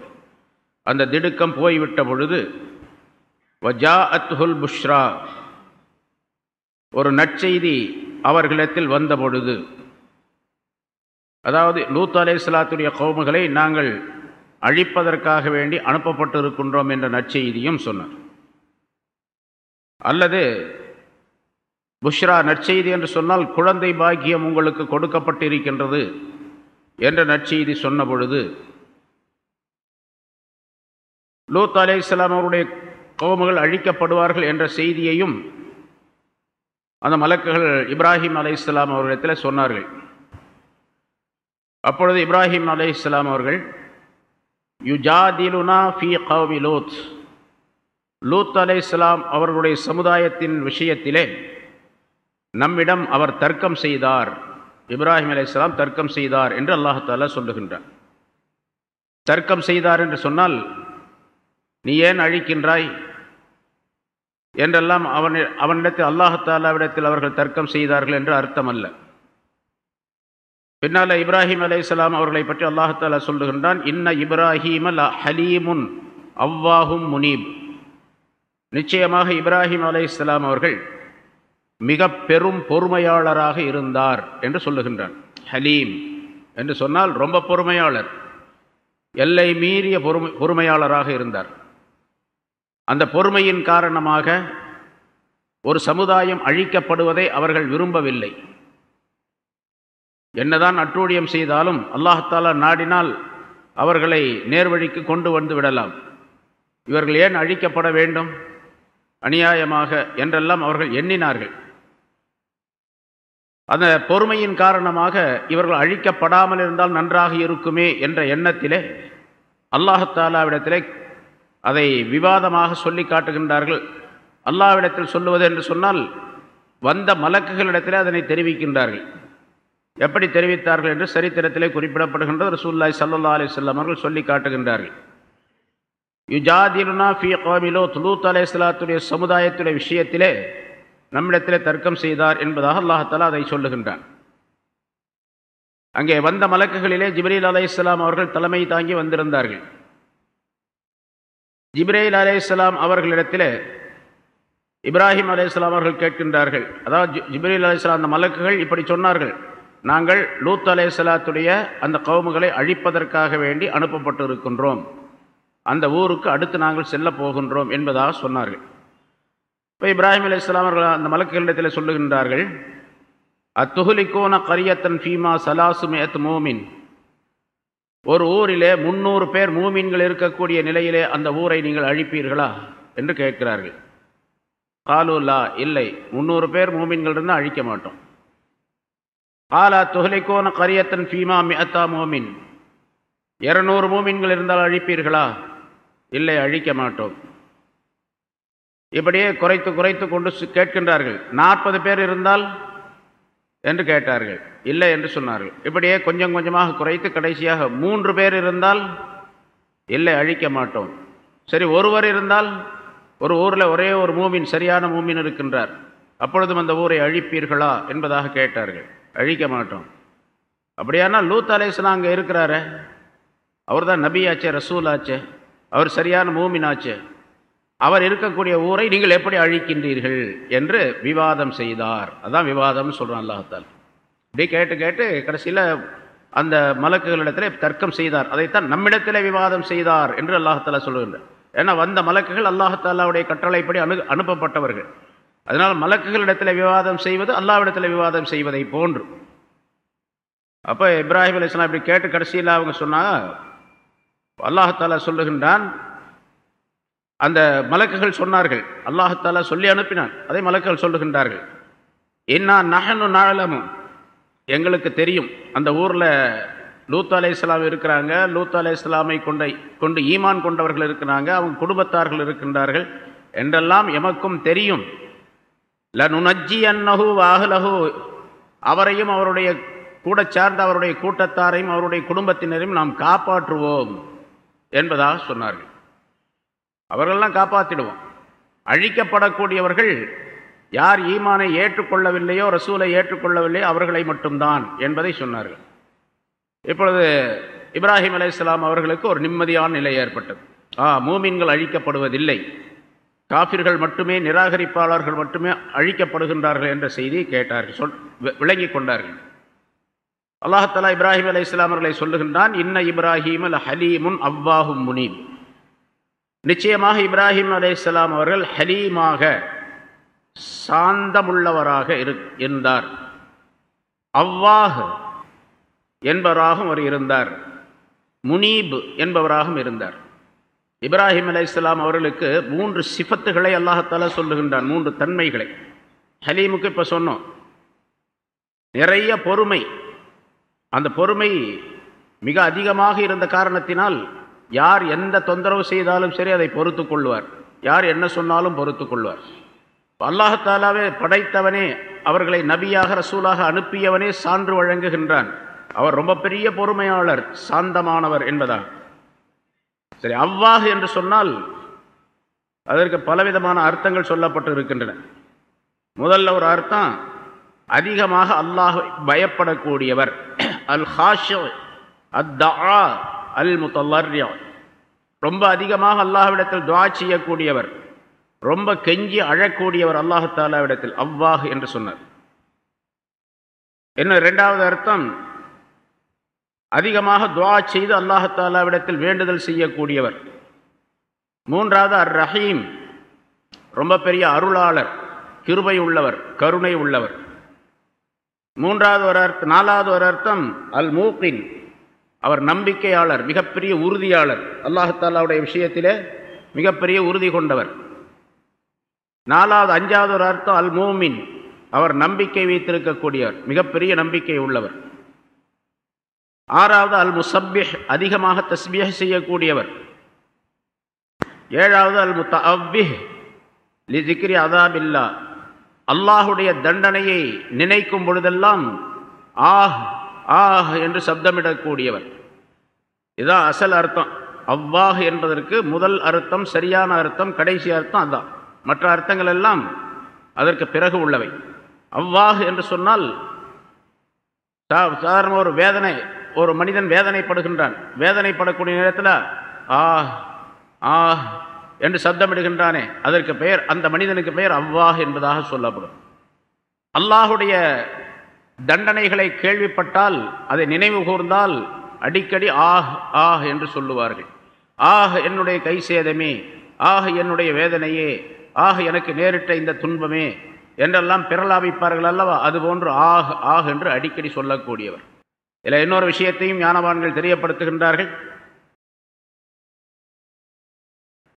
Speaker 1: அந்த திடுக்கம் போய்விட்ட பொழுது வஜா அத்ஹுல் புஷ்ரா. ஒரு நற்செய்தி அவர்களிடத்தில் வந்த பொழுது அதாவது லூத் அலே இஸ்லாத்துடைய கோமுகளை நாங்கள் அழிப்பதற்காக வேண்டி அனுப்பப்பட்டிருக்கின்றோம் என்ற நற்செய்தியும் சொன்னார். அல்லது புஷ்ரா நற்செய்தி என்று சொன்னால் குழந்தை பாக்கியம் உங்களுக்கு கொடுக்கப்பட்டிருக்கின்றது என்ற நற்செய்தி சொன்ன பொழுது லூத் அலே இஸ்லாம் அவருடைய கோமுகள் அழிக்கப்படுவார்கள் என்ற செய்தியையும் அந்த மலக்குகள் இப்ராஹிம் அலை இஸ்லாம் அவர்களிடத்தில் சொன்னார்கள். அப்பொழுது இப்ராஹிம் அலை இஸ்லாம் அவர்கள் யுஜாதிலுனா ஃபி கௌமி லூத். லூத் அலை இஸ்லாம் அவர்களுடைய சமுதாயத்தின் விஷயத்திலே நம்மிடம் அவர் தர்க்கம் செய்தார். இப்ராஹிம் அலை இஸ்லாம் தர்க்கம் செய்தார் என்று அல்லாஹாலா சொல்லுகின்றார். தர்க்கம் செய்தார் என்று சொன்னால் நீ ஏன் அழிக்கின்றாய்? என்றெல்லாம் அவன் அவனிடத்தில் அல்லாஹாலாவிடத்தில் அவர்கள் தர்க்கம் செய்தார்கள் என்று அர்த்தம் அல்ல பின்னால் இப்ராஹிம் அலையாம் அவர்களை பற்றி அல்லாஹாலா சொல்லுகின்றான் இன்ன இப்ராஹிம் அல் ஹலீமுன் அவ்வாஹும் முனீப். நிச்சயமாக இப்ராஹிம் அலை இஸ்லாம் அவர்கள் மிக பெரும் பொறுமையாளராக இருந்தார் என்று சொல்லுகின்றான். ஹலீம் என்று சொன்னால் ரொம்ப பொறுமையாளர். எல்லை மீறிய பொறுமை பொறுமையாளராக இருந்தார். அந்த பொறுமையின் காரணமாக ஒரு சமுதாயம் அழிக்கப்படுவதை அவர்கள் விரும்பவில்லை. என்னதான் அட்டூழியம் செய்தாலும் அல்லாஹாலா நாடினால் அவர்களை நேர்வழிக்கு கொண்டு வந்து விடலாம். இவர்கள் ஏன் அழிக்கப்பட வேண்டும்? அநியாயமாக என்றெல்லாம் அவர்கள் எண்ணினார்கள். அந்த பொறுமையின் காரணமாக இவர்கள் அழிக்கப்படாமல் இருந்தால் நன்றாக இருக்குமே என்ற எண்ணத்திலே அல்லாஹாலாவிடத்திலே அதை விவாதமாக சொல்லி காட்டுகின்றார்கள். அல்லாவிடத்தில் சொல்லுவது என்று சொன்னால் வந்த மலக்குகளிடத்திலே அதனை தெரிவிக்கின்றார்கள். எப்படி தெரிவித்தார்கள் என்று சரித்திரத்திலே குறிப்பிடப்படுகின்றது ரசூல்லாய் சல்லா அலி சொல்லம் அவர்கள் சொல்லி காட்டுகின்றார்கள். யுஜாதிலுனா ஃபி கோமிலோ துலூத் அலே சலாத்துடைய சமுதாயத்துடைய விஷயத்திலே நம்மிடத்தில் தர்க்கம் செய்தார் என்பதாக அல்லாஹாலா அதை சொல்லுகின்றான். அங்கே வந்த மலக்குகளிலே ஜிப்ரீல் அலை இஸ்லாம் அவர்கள் தலைமை தாங்கி வந்திருந்தார்கள். ஜிப்ரேல் அலே இஸ்லாம் அவர்களிடத்தில் இப்ராஹிம் அலே இஸ்லாம் அவர்கள் கேட்கின்றார்கள். அதாவது ஜிப்ரீல் அலே இஸ்லாம் அந்த மலக்குகள் இப்படி சொன்னார்கள். நாங்கள் லூத் அலே இஸ்லாத்துடைய அந்த கவுமுகளை அழிப்பதற்காக வேண்டி அனுப்பப்பட்டு இருக்கின்றோம் அந்த ஊருக்கு அடுத்து நாங்கள் செல்ல போகின்றோம் என்பதாக சொன்னார்கள். இப்போ இப்ராஹிம் அலி இஸ்லாமர்கள் அந்த மலக்குகளிடத்தில் சொல்லுகின்றார்கள் அத்துகுலிக்கோன கரியத்தன் ஃபீமா சலாசு மேத் மோமின். ஒரு ஊரிலே முந்நூறு பேர் மூமீன்கள் இருக்கக்கூடிய நிலையிலே அந்த ஊரை நீங்கள் அழிப்பீர்களா என்று கேட்கிறார்கள். காலூல்லா இல்லை. முந்நூறு பேர் மூமீன்கள் இருந்தால் அழிக்க மாட்டோம். காலா துஹலிக்கோன கரியத்தன் ஃபீமா மியத்தா மோமின். இருநூறு மூமீன்கள் இருந்தால் அழிப்பீர்களா? இல்லை அழிக்க மாட்டோம். இப்படியே குறைத்து குறைத்து கொண்டு கேட்கின்றார்கள். நாற்பது பேர் இருந்தால் என்று கேட்டார்கள். இல்லை என்று சொன்னார்கள். இப்படியே கொஞ்சம் கொஞ்சமாக குறைத்து கடைசியாக மூன்று பேர் இருந்தால் இல்லை அழிக்க மாட்டோம். சரி ஒருவர் இருந்தால் ஒரு ஊரில் ஒரே ஒரு மூமின் சரியான மூமின் இருக்கின்றார். அப்பொழுதும் அந்த ஊரை அழிப்பீர்களா என்பதாக கேட்டார்கள். அழிக்க மாட்டோம். அப்படியானால் லூத் அலேஸ்லாம் அங்கே இருக்கிறாரு? அவர் தான் நபியாச்சே ரசூல் ஆச்சே அவர் சரியான மூமினாச்சே. அவர் இருக்கக்கூடிய ஊரை நீங்கள் எப்படி அழிக்கின்றீர்கள் என்று விவாதம் செய்தார். அதான் விவாதம்னு சொல்கிறான் அல்லாஹால் இப்படி கேட்டு கேட்டு கடைசியில் அந்த மலக்குகளிடத்தில் தர்க்கம் செய்தார். அதைத்தான் நம்மிடத்தில் விவாதம் செய்தார் என்று அல்லாஹாலா சொல்லுகின்றார். ஏன்னா வந்த மலக்குகள் அல்லாஹாலாவுடைய கட்டளைப்படி அனு அனுப்பப்பட்டவர்கள். அதனால் மலக்குகளிடத்தில் விவாதம் செய்வது அல்லாவிடத்தில் விவாதம் செய்வதை போன்று. அப்போ இப்ராஹிம் அலிஸ்லாம் இப்படி கேட்டு கடைசியில் அவங்க சொன்னாங்க அல்லாஹாலா சொல்லுகின்றான் அந்த மலக்குகள் சொன்னார்கள். அல்லாஹாலா சொல்லி அனுப்பினான். அதை மலக்குகள் சொல்லுகின்றார்கள். என்ன நகனு நாளமும் எங்களுக்கு தெரியும். அந்த ஊரில் லூத் அலை இஸ்லாம் இருக்கிறாங்க. லூத் அலை இஸ்லாமை கொண்ட கொண்டு ஈமான் கொண்டவர்கள் இருக்கிறாங்க. அவங்க குடும்பத்தார்கள் இருக்கின்றார்கள். என்றெல்லாம் எமக்கும் தெரியும். லனுனஜ்ஜி அன்னஹு வாஹலஹு. அவரையும் அவருடைய கூட சார்ந்த அவருடைய கூட்டத்தாரையும் அவருடைய குடும்பத்தினரையும் நாம் காப்பாற்றுவோம் என்பதாக சொன்னார்கள். அவர்களெல்லாம் காப்பாற்றிடுவோம் அழிக்கப்படக்கூடியவர்கள் யார் ஈமானை ஏற்றுக்கொள்ளவில்லையோ ரசூலை ஏற்றுக்கொள்ளவில்லையோ அவர்களை மட்டும்தான் என்பதை சொன்னார்கள். இப்பொழுது இப்ராஹிம் அலை இஸ்லாம் அவர்களுக்கு ஒரு நிம்மதியான நிலை ஏற்பட்டது. ஆ மூமின்கள் அழிக்கப்படுவதில்லை. காபிர்கள் மட்டுமே நிராகரிப்பாளர்கள் மட்டுமே அழிக்கப்படுகின்றார்கள் என்ற செய்தியை கேட்டார்கள். சொல் விளங்கி கொண்டார்கள். அல்லாஹலா இப்ராஹிம் அலி இஸ்லாமர்களை சொல்லுகின்றான் இன்ன இப்ராஹிம் அல் ஹலீமுன் அவ்வாஹும் முனீப் நிச்சயமாக இப்ராஹிம் அலி இஸ்லாம் அவர்கள் ஹலீமாக சாந்தமுள்ளவராக இருந்தார். அவ்வாஹ் என்பவராகவும் அவர் இருந்தார். முனீப் என்பவராகவும் இருந்தார். இப்ராஹிம் அலி இஸ்லாம் அவர்களுக்கு மூன்று சிஃபத்துகளை அல்லாஹால சொல்லுகின்றான் மூன்று தன்மைகளை. ஹலீமுக்கு இப்போ சொன்னோம் நிறைய பொறுமை. அந்த பொறுமை மிக அதிகமாக இருந்த காரணத்தினால் யார் எந்த தொந்தரவு செய்தாலும் சரி அதை பொறுத்து கொள்வார். யார் என்ன சொன்னாலும் பொறுத்து கொள்வார். அல்லாஹாலாவே படைத்தவனே அவர்களை நபியாக ரசூலாக அனுப்பியவனே சான்று வழங்குகின்றான். அவர் ரொம்ப பெரிய பொறுமையாளர் சாந்தமானவர் என்பதாக சரி அவ்வாஹ் என்று சொன்னால் அதற்கு பலவிதமான அர்த்தங்கள் சொல்லப்பட்டு இருக்கின்றன. முதல்ல ஒரு அர்த்தம் அதிகமாக அல்லாஹ் பயப்படக்கூடியவர். அல் ஹாஷ் அத் அல் முத்தல்லர்யா ரொம்ப அதிகமாக அல்லாஹ்விடத்தில் துவா செய்யக்கூடியவர் ரொம்ப கெஞ்சி அழக்கூடியவர் அல்லாஹாலாவிடத்தில் அவ்வாஹ் என்று சொன்னார். என்ன ரெண்டாவது அர்த்தம்? அதிகமாக துவா செய்து அல்லாஹாலாவிடத்தில் வேண்டுதல் செய்யக்கூடியவர். மூன்றாவது அர் ரஹீம் ரொம்ப பெரிய அருளாளர் கிருபை உள்ளவர் கருணை உள்ளவர். மூன்றாவது ஒரு அர்த்தம் நாலாவது ஒரு அர்த்தம் அல் மூக்கின் அவர் நம்பிக்கையாளர் மிகப்பெரிய உறுதியாளர். அல்லாஹாலாவுடைய விஷயத்திலே மிகப்பெரிய உறுதி கொண்டவர். நாலாவது அஞ்சாவது ஒரு அர்த்தம் அல் மோமின் அவர் நம்பிக்கை வைத்திருக்கக்கூடியவர் மிகப்பெரிய நம்பிக்கை உள்ளவர். ஆறாவது அல் முசப்பிஹ் அதிகமாக தஸ்பிய செய்யக்கூடியவர். ஏழாவது அல் முத்த அவ்விஹ் லிஜிக்ரி அதாபில்லா. அல்லாஹுடைய தண்டனையை நினைக்கும் பொழுதெல்லாம் ஆஹ் ஆஹ் என்று சப்தமிடக்கூடியவர். இதுதான் அசல் அர்த்தம். அவ்வாஹ் என்பதற்கு முதல் அர்த்தம் சரியான அர்த்தம் கடைசி அர்த்தம் அதுதான் மற்ற அர்த்தங்கள் எல்லாம் அதற்கு பிறகு உள்ளவை. அவ்வாஹ் என்று சொன்னால் சாதாரண ஒரு வேதனை ஒரு மனிதன் வேதனைப்படுகின்றான். வேதனைப்படக்கூடிய நேரத்தில் ஆஹ் ஆஹ் என்று சப்தமிடுகின்றானே. அதற்கு பெயர் அந்த மனிதனுக்கு பெயர் அவ்வாஹ் என்பதாக சொல்லப்படும். அல்லாஹுடைய தண்டனைகளை கேள்விப்பட்டால் அதை நினைவு கூர்ந்தால் அடிக்கடி ஆஹ் ஆஹ் என்று சொல்லுவார்கள். ஆஹ் என்னுடைய கை சேதமே ஆஹ் என்னுடைய வேதனையே ஆஹ் எனக்கு நேரிட்ட இந்த துன்பமே என்றெல்லாம் பிறலாவிப்பார்கள் அல்லவா? அதுபோன்று ஆஹ் ஆஹ் என்று அடிக்கடி சொல்லக்கூடியவர். இதில் இன்னொரு விஷயத்தையும் ஞானவான்கள் தெரியப்படுத்துகின்றார்கள்.